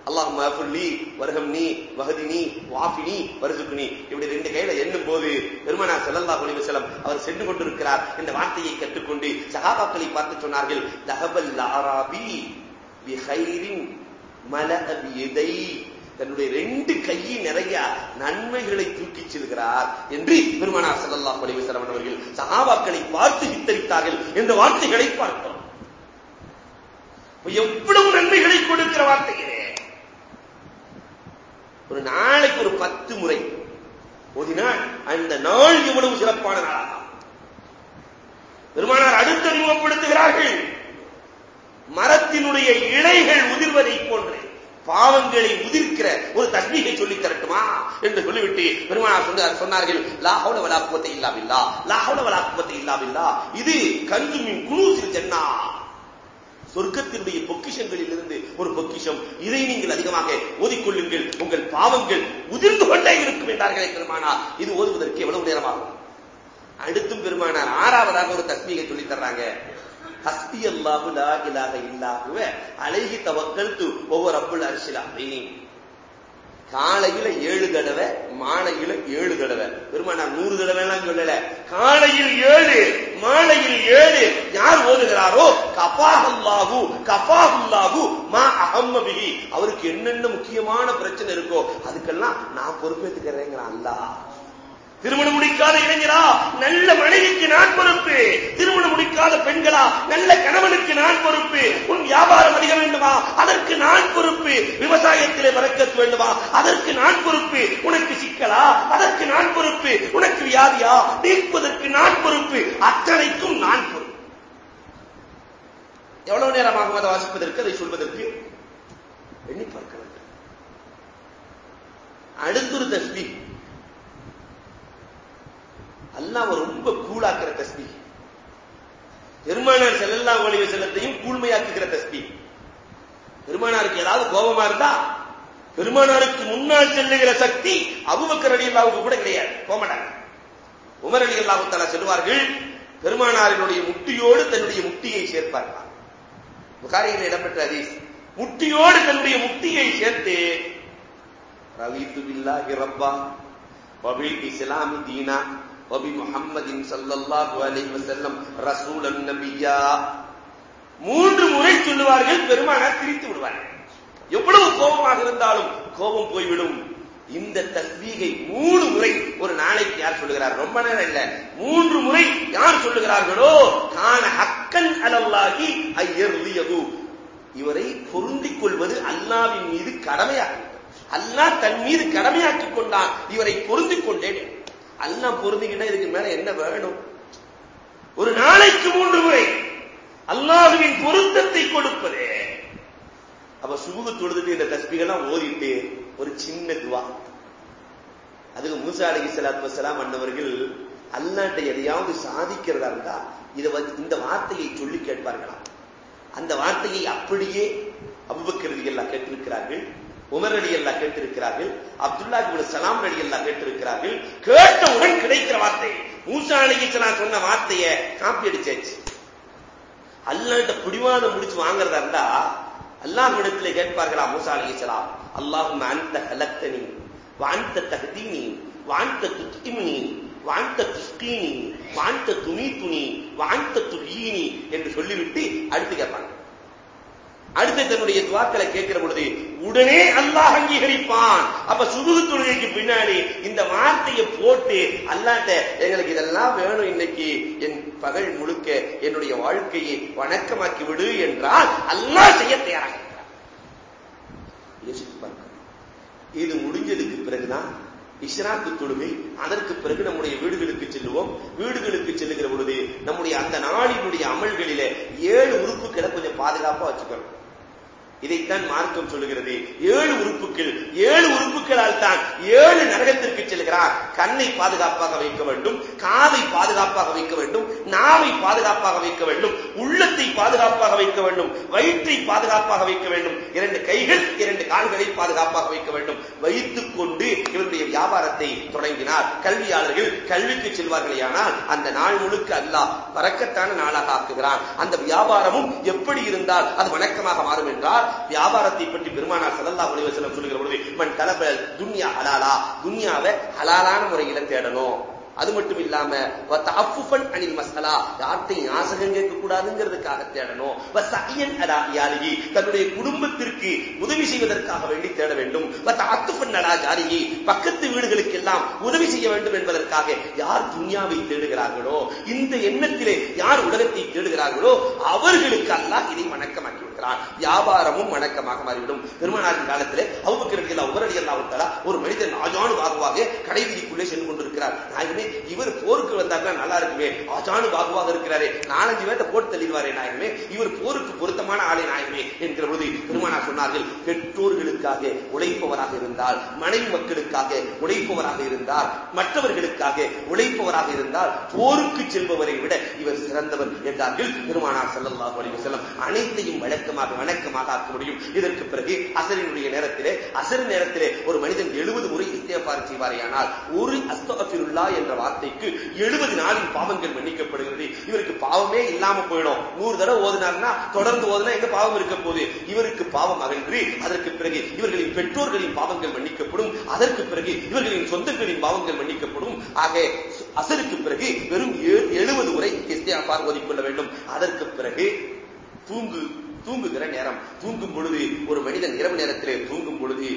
அல்லாஹ் மஃபுல்லி வருகம் நீ வகதி நீ வாஃபி நீ வருசுக்கு நீ. இப்படி ரெண்டு கையில எண்ணும் போது பெருமனா செல்லல்லா அலைஹி செல்லம் அவர் சென்று கொண்டிருக்கிறார் இந்த வார்த்தையை கற்றுக்கொண்டு சகாபாக்களை பார்த்து சொன்னார்கள் தகபல் அராபி பிஹைரின் மலஅ தன்னுடைய ரெண்டு கையை நிறைய நன்மைகளை தூக்கி செல்கிறார் என்று பெருமனார் செல்லல்லா அலைஹி செல்லம் அவர்கள் சகாபாக்களை பார்த்து வித்தரித்தார்கள் என்ற வார்த்தைகளை பார்க்கிறோம். எவ்வளவு நன்மைகளை கொடுக்கிற வார்த்தைகளே ஒரு நாளைக்கு ஒரு பத்து முறை. ஓதினால் அந்த நாள் இவ்வளவு சிறப்பான நாளாகும் பெருமானார் அடுத்து அறிமுகப்படுத்துகிறார்கள். மரத்தினுடைய இலைகள் உதிர்வதை போன்று பாவங்களை உதிர்க்கிற ஒரு தஸ்மீகை சொல்லி தரட்டுமா என்று சொல்லிவிட்டு பெருமானார் சொன்னார் சொன்னார்கள் லாஹவுல வலாக்குவத்தை இல்லாவில்லா லாஹவுல வலாக்குவத்தை இல்லாவில்லா. இது கஞ்சுமின் குனூசில் ஜன்னா. சொர்க்கத்தினுடைய பொக்கிஷங்களில் இருந்து ஒரு பொக்கிஷம். இதை நீங்கள் அதிகமாக ஓதிக்கொள்ளுங்கள். உங்கள் பாவங்கள் உதிர்ந்து கொண்டே இருக்கும் என்றார்களே பெருமானார். இது ஓதுவதற்கு எவ்வளவு நேரமாகும்? அடுத்தும் பெருமானார் ஆறாவதாக ஒரு தஸ்மீகை சொல்லித் தர்றாங்க. ஹஸ்தி அல்லாஹு லா இலாஹ இல்லாஹுவ அலைஹி ஒவ்வொரு அப்புள் அரிசில் காலையில ஏழு தடவை மாலையில ஏழு தடவை. பெருமானார் நூறு தடவை எல்லாம் சொல்லல. காலையில் ஏழு மாலையில் ஏழு. யார் ஓதுகிறாரோ? கபாஹல்லாஹு கபாஹுல்லாஹு மா அகம்மபிகி அவருக்கு என்னென்ன முக்கியமான பிரச்சனை இருக்கோ அதுக்கெல்லாம் நான் பொறுப்பேற்றுக்கிறேங்கிறான் அல்லா திருமணம் முடிக்காத இளைஞரா நல்ல மனைவிக்கு நான் பொறுப்பு. திருமணம் முடிக்காத பெண்களா நல்ல கணவனுக்கு நான் பொறுப்பு. உன் வியாபாரம் அதிக வேண்டுமா? அதற்கு நான் பொறுப்பு. விவசாயத்திலே வரக்கத்து வேண்டுமா? அதற்கு நான் பொறுப்பு. உனக்கு சிக்கலா? அதற்கு நான் பொறுப்பு. உனக்கு வியாதியா? நீக்குவதற்கு நான் பொறுப்பு. அத்தனைக்கும் நான் பொறுப்பு. எவ்வளவு நேரமாகும் அதை வாசிப்பதற்கு அதை சொல்வதற்கு? எண்ணி பார்க்க வேண்டும். அடுத்தொரு தஸ்மி. அல்லாஹ் ரொம்ப கூலாக்குற தஸ்பி. பெருமானார் செல்லல்லா ஒளிவ செல்லத்தையும் கூழ்மையாக்குகிற தஸ்பி. பெருமானாருக்கு ஏதாவது கோபமா இருந்தா பெருமானாருக்கு முன்னால் செல்லுகிற சக்தி அபுபக்கர் அடி அல்லாவுக்கு கூட கிடையாது. போமாட்டாங்க உமர் அலி அல்லாஹு தலா சொல்லுவார்கள் பெருமானாரினுடைய முட்டியோடு தன்னுடைய முட்டியை சேர்ப்பார்கள்? புகாரியில் இடம்பெற்ற அதீஸ் முட்டியோடு தன்னுடைய முட்டியை சேர்த்து ரவித்து துபில்லா இரப்பா பபில் இஸ்லாமி தீனா وبمحمد صلى الله عليه وسلم رسولا نبيا மூன்று முறை சொல்லுவார்கள் பெருமானார் திரித்து விடுவார்கள் எவ்வளவு கோபமாக இருந்தாலும் கோபம் போய்விடும் இந்த தஸ்பீகை மூணு முறை ஒரு நாளைக்கு யார் சொல்லுகிறார் ரொம்ப நேரம் இல்ல மூன்று முறை யார் சொல்லுகிறார்களோ கான ஹக்கன் அலல்லாகி ஐயர்லியது இவரை பொருந்திக் கொள்வது அல்லாவின் மீது கடமையாகும் அல்லாஹ் தன் மீது கடமையாக்கிக் கொண்டான் இவரை பொருந்திக் கொண்டேன் அல்லாஹ் பொருந்திக்கிட்டா இதுக்கு மேல என்ன வேணும்? ஒரு நாளைக்கு மூன்று முறை அல்லாஹுவின் பொருத்தத்தை கொடுப்பதே. அப்ப சுமுக தொழுதுட்டு இந்த தஸ்பிகெல்லாம் ஓதிட்டு ஒரு சின்ன துவா. அதுக்கு மூசா அலகி சலாத் வசலாம் அண்ணவர்கள் அல்லாட்ட எதையாவது சாதிக்கிறதா இருந்தா இதை இந்த வார்த்தையை சொல்லி கேட்பார்களாம். அந்த வார்த்தையை அப்படியே அபுபக்கரதி எல்லாம் கேட்டிருக்கிறார்கள். உமர் அலி எல்லாம் கேட்டிருக்கிறார்கள் அப்துல்லா சலாம் அலி எல்லாம் கேட்டிருக்கிறார்கள் கேட்டவுடன் கிடைக்கிற வார்த்தை. மூசா நான் சொன்ன வார்த்தையை காப்பி அடிச்சாச்சு. அல்லாட்ட பிடிவாதம் முடிச்சு வாங்குறதா இருந்தா அல்லாஹ் இடத்துல கேட்பார்களா மூசா அலிசலாம் அல்லாஹும் அந்த கலத்தனி வாந்த தகதீனி வாந்த துத்திமினி வாழ்த்த துஷ்டீனி வாழ்த்த துணி துணி வாழ்ந்த துகீனி என்று சொல்லிவிட்டு அடுத்து கேட்பாங்க. அடுத்து தன்னுடைய துவாக்களை கேட்கிற பொழுது உடனே அல்லாஹ் அங்கீகரிப்பான். அப்ப சுபுகு தொழுகைக்கு பின்னாடி இந்த வார்த்தையை போட்டு அல்லாட்ட எங்களுக்கு இதெல்லாம் வேணும் இன்னைக்கு. என் பகல் முழுக்க என்னுடைய வாழ்க்கையை வணக்கமாக்கி விடு என்றால் அல்லாஹ் செய்ய தயாராக இது முடிஞ்சதுக்கு பிறகுதான் இஸ்ராக்கு தொழுகை அதற்கு பிறகு நம்முடைய வீடுகளுக்கு செல்லுவோம். வீடுகளுக்கு செல்லுகிற பொழுது நம்முடைய அந்த நாளினுடைய அமல்களிலே ஏழு உறுப்புகளை கொஞ்சம் பாதுகாப்பா வச்சுக்கணும். இதைத்தான் மார்க்கம் சொல்லுகிறது. ஏழு உறுப்புகள் ஏழு உறுப்புகளால் தான் ஏழு நரகத்திற்கு செல்கிறார். கண்ணை பாதுகாப்பாக வைக்க வேண்டும் காதை பாதுகாப்பாக வைக்க வேண்டும் நாவை பாதுகாப்பாக வைக்க வேண்டும் உள்ளத்தை பாதுகாப்பாக வைக்க வேண்டும் வயிற்றை பாதுகாப்பாக வைக்க வேண்டும் இரண்டு கைகள் இரண்டு கால்களை பாதுகாப்பாக வைக்க வேண்டும். வைத்துக் கொண்டு இவருடைய வியாபாரத்தை தொடங்கினார். கல்வியாளர்கள் கல்விக்கு செல்வார்களேயானால் அந்த நாள் முழுக்க அல்லாஹ் வரக்கத்தான நாளாக ஆக்குகிறான். அந்த வியாபாரமும் எப்படி இருந்தால் அது வணக்கமாக மாறும் என்றால் வியாபாரத்தை பற்றி பெருமானார் ஸல்லல்லாஹு அலைஹி சொல்லுகிற பொழுது மண் தலபல் துன்யா ஹலாலா துன்யாவை ஹலாலான முறையில தேடணும். அது மட்டும் இல்லாம தஅஃபுஃபன் அனில் மஸ்அலா யார்ட்டையும் யாசகம் கேட்கக்கூடாதுங்கிறதுக்காக தேடணும். தன்னுடைய குடும்பத்திற்கு உதவி செய்வதற்காக வேண்டி தேட வேண்டும். வதஅத்துஃபன் அலா ஜாரிகி பக்கத்து வீடுகளுக்கு எல்லாம் உதவி செய்ய வேண்டும் என்பதற்காக யார் துன்யாவை தேடுகிறார்களோ இந்த எண்ணத்திலே யார் உலகத்தை தேடுகிறார்களோ அவர்களுக்கு அல்லாஹ் இதை வணக்கமாக்கி கொடுக்கிறான் வியாபாரமும் வணக்கமாக மாறிவிடும். பெருமானாரின் காலத்திலே அவுபக்கரடியில் உபரடி அல்லாவிட்டாலா ஒரு மனிதன் ஆஜானு பாகுவாக கடை வீதிக்குள்ளே சென்று கொண்டிருக்கிறார். நாயகமே இவர் போருக்கு வந்தாக்கா நல்லா இருக்குமே. ஆஜானு பாகுவாக இருக்கிறாரே. நாலஞ்சு பேர்த்த போட்டு தள்ளிடுவாரே நாயகமே இவர் போருக்கு பொருத்தமான ஆளே நாயகமே என்கிற பொழுது சொன்னார்கள். பெற்றோர்களுக்காக உழைப்பவராக இருந்தால் மனைவி மக்களுக்காக உழைப்பவராக இருந்தால் மற்றவர்களுக்காக உழைப்பவராக இருந்தால் போருக்கு செல்பவரை விட இவர் சிறந்தவர் என்றார்கள் பெருமானார் செல்லல்லா வலிவு செல்லம் அனைத்தையும் வழக்கமாக வணக்கமாக ஆக்க முடியும். இதற்கு பிறகு அசரினுடைய நேரத்திலே அசர் நேரத்திலே ஒரு மனிதன் எழுபது முறை இஸ்திஃபார் செய்வாரேயானால் ஒரு அஸ்தகஃபிருல்லா என்ற வார்த்தைக்கு எழுபது நாளின் பாவங்கள் மன்னிக்கப்படுகிறது. இவருக்கு பாவமே இல்லாம போயிடும். நூறு தடவை ஓதினார்னா தொடர்ந்து ஓதுனா எங்க பாவம் இருக்க போகுது? இவருக்கு பாவம் அகன்று அதற்கு பிறகு இவர்களின் பெற்றோர்களின் பாவங்கள் மன்னிக்கப்படும் அதற்கு பிறகு இவர்களின் சொந்தங்களின் பாவங்கள் மன்னிக்கப்படும். ஆக அசருக்கு பிறகு வெறும் எழுபது முறை இஸ்திஃபார் ஓதிக்கொள்ள வேண்டும். அதற்கு பிறகு தூங்கு தூங்குகிற நேரம். தூங்கும் பொழுது ஒரு மனிதன் இரவு நேரத்திலே தூங்கும் பொழுது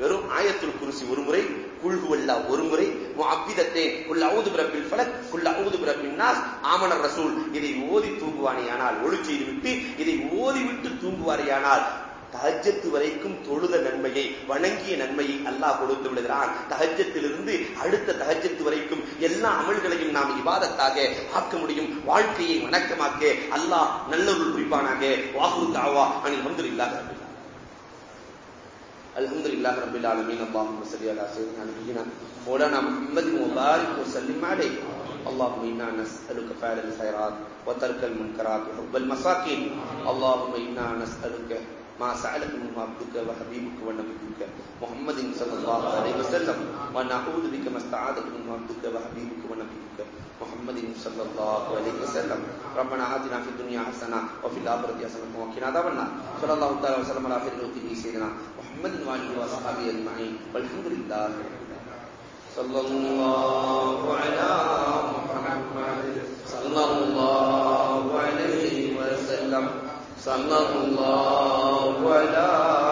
வெறும் ஆயத்துல் குருசி ஒரு முறை குல்குவல்லா ஒரு முறை அவ்விதத்தை குல் அவுது பிறப்பில் ஃபலக் குல் அவுது பிறப்பின் நாஸ் ஆமணர் ரசூல் இதை ஓதி தூங்குவானேயானால் ஒளி செய்துவிட்டு இதை ஓதிவிட்டு தூங்குவாரேயானால் தஹஜத்து வரைக்கும் தொழுத நன்மையை வணங்கிய நன்மையை அல்லாஹ் கொடுத்து விடுகிறான் தஹஜத்திலிருந்து அடுத்த தஹஜத்து வரைக்கும் எல்லா அமல்களையும் நாம் இபாதத்தாக ஆக்க முடியும் வாழ்க்கையை வணக்கமாக்க அல்லாஹ் நல்லொருள் புரிப்பானாக வாகுரு தாவா அனில் அல்ஹம்துலில்லாஹ் ரபில் الحمد لله رب العالمين اللهم صل على سيدنا نبينا مولانا محمد وبارك وسلم عليه اللهم انا نسالك فعل الخيرات وترك المنكرات وحب المساكين اللهم انا نسالك ما سألك منه عبدك وحبيبك ونبيك محمد صلى الله عليه وسلم ونعوذ بك ما استعاذك منه عبدك وحبيبك ونبيك محمد صلى الله عليه وسلم ربنا آتنا في الدنيا حسنة وفي الآخرة حسنة وقنا عذاب النار صلى الله تعالى وسلم على خير خلقه سيدنا محمد وآله وصحبه أجمعين والحمد لله صلى الله على محمد صلى الله صلی اللہ علیہ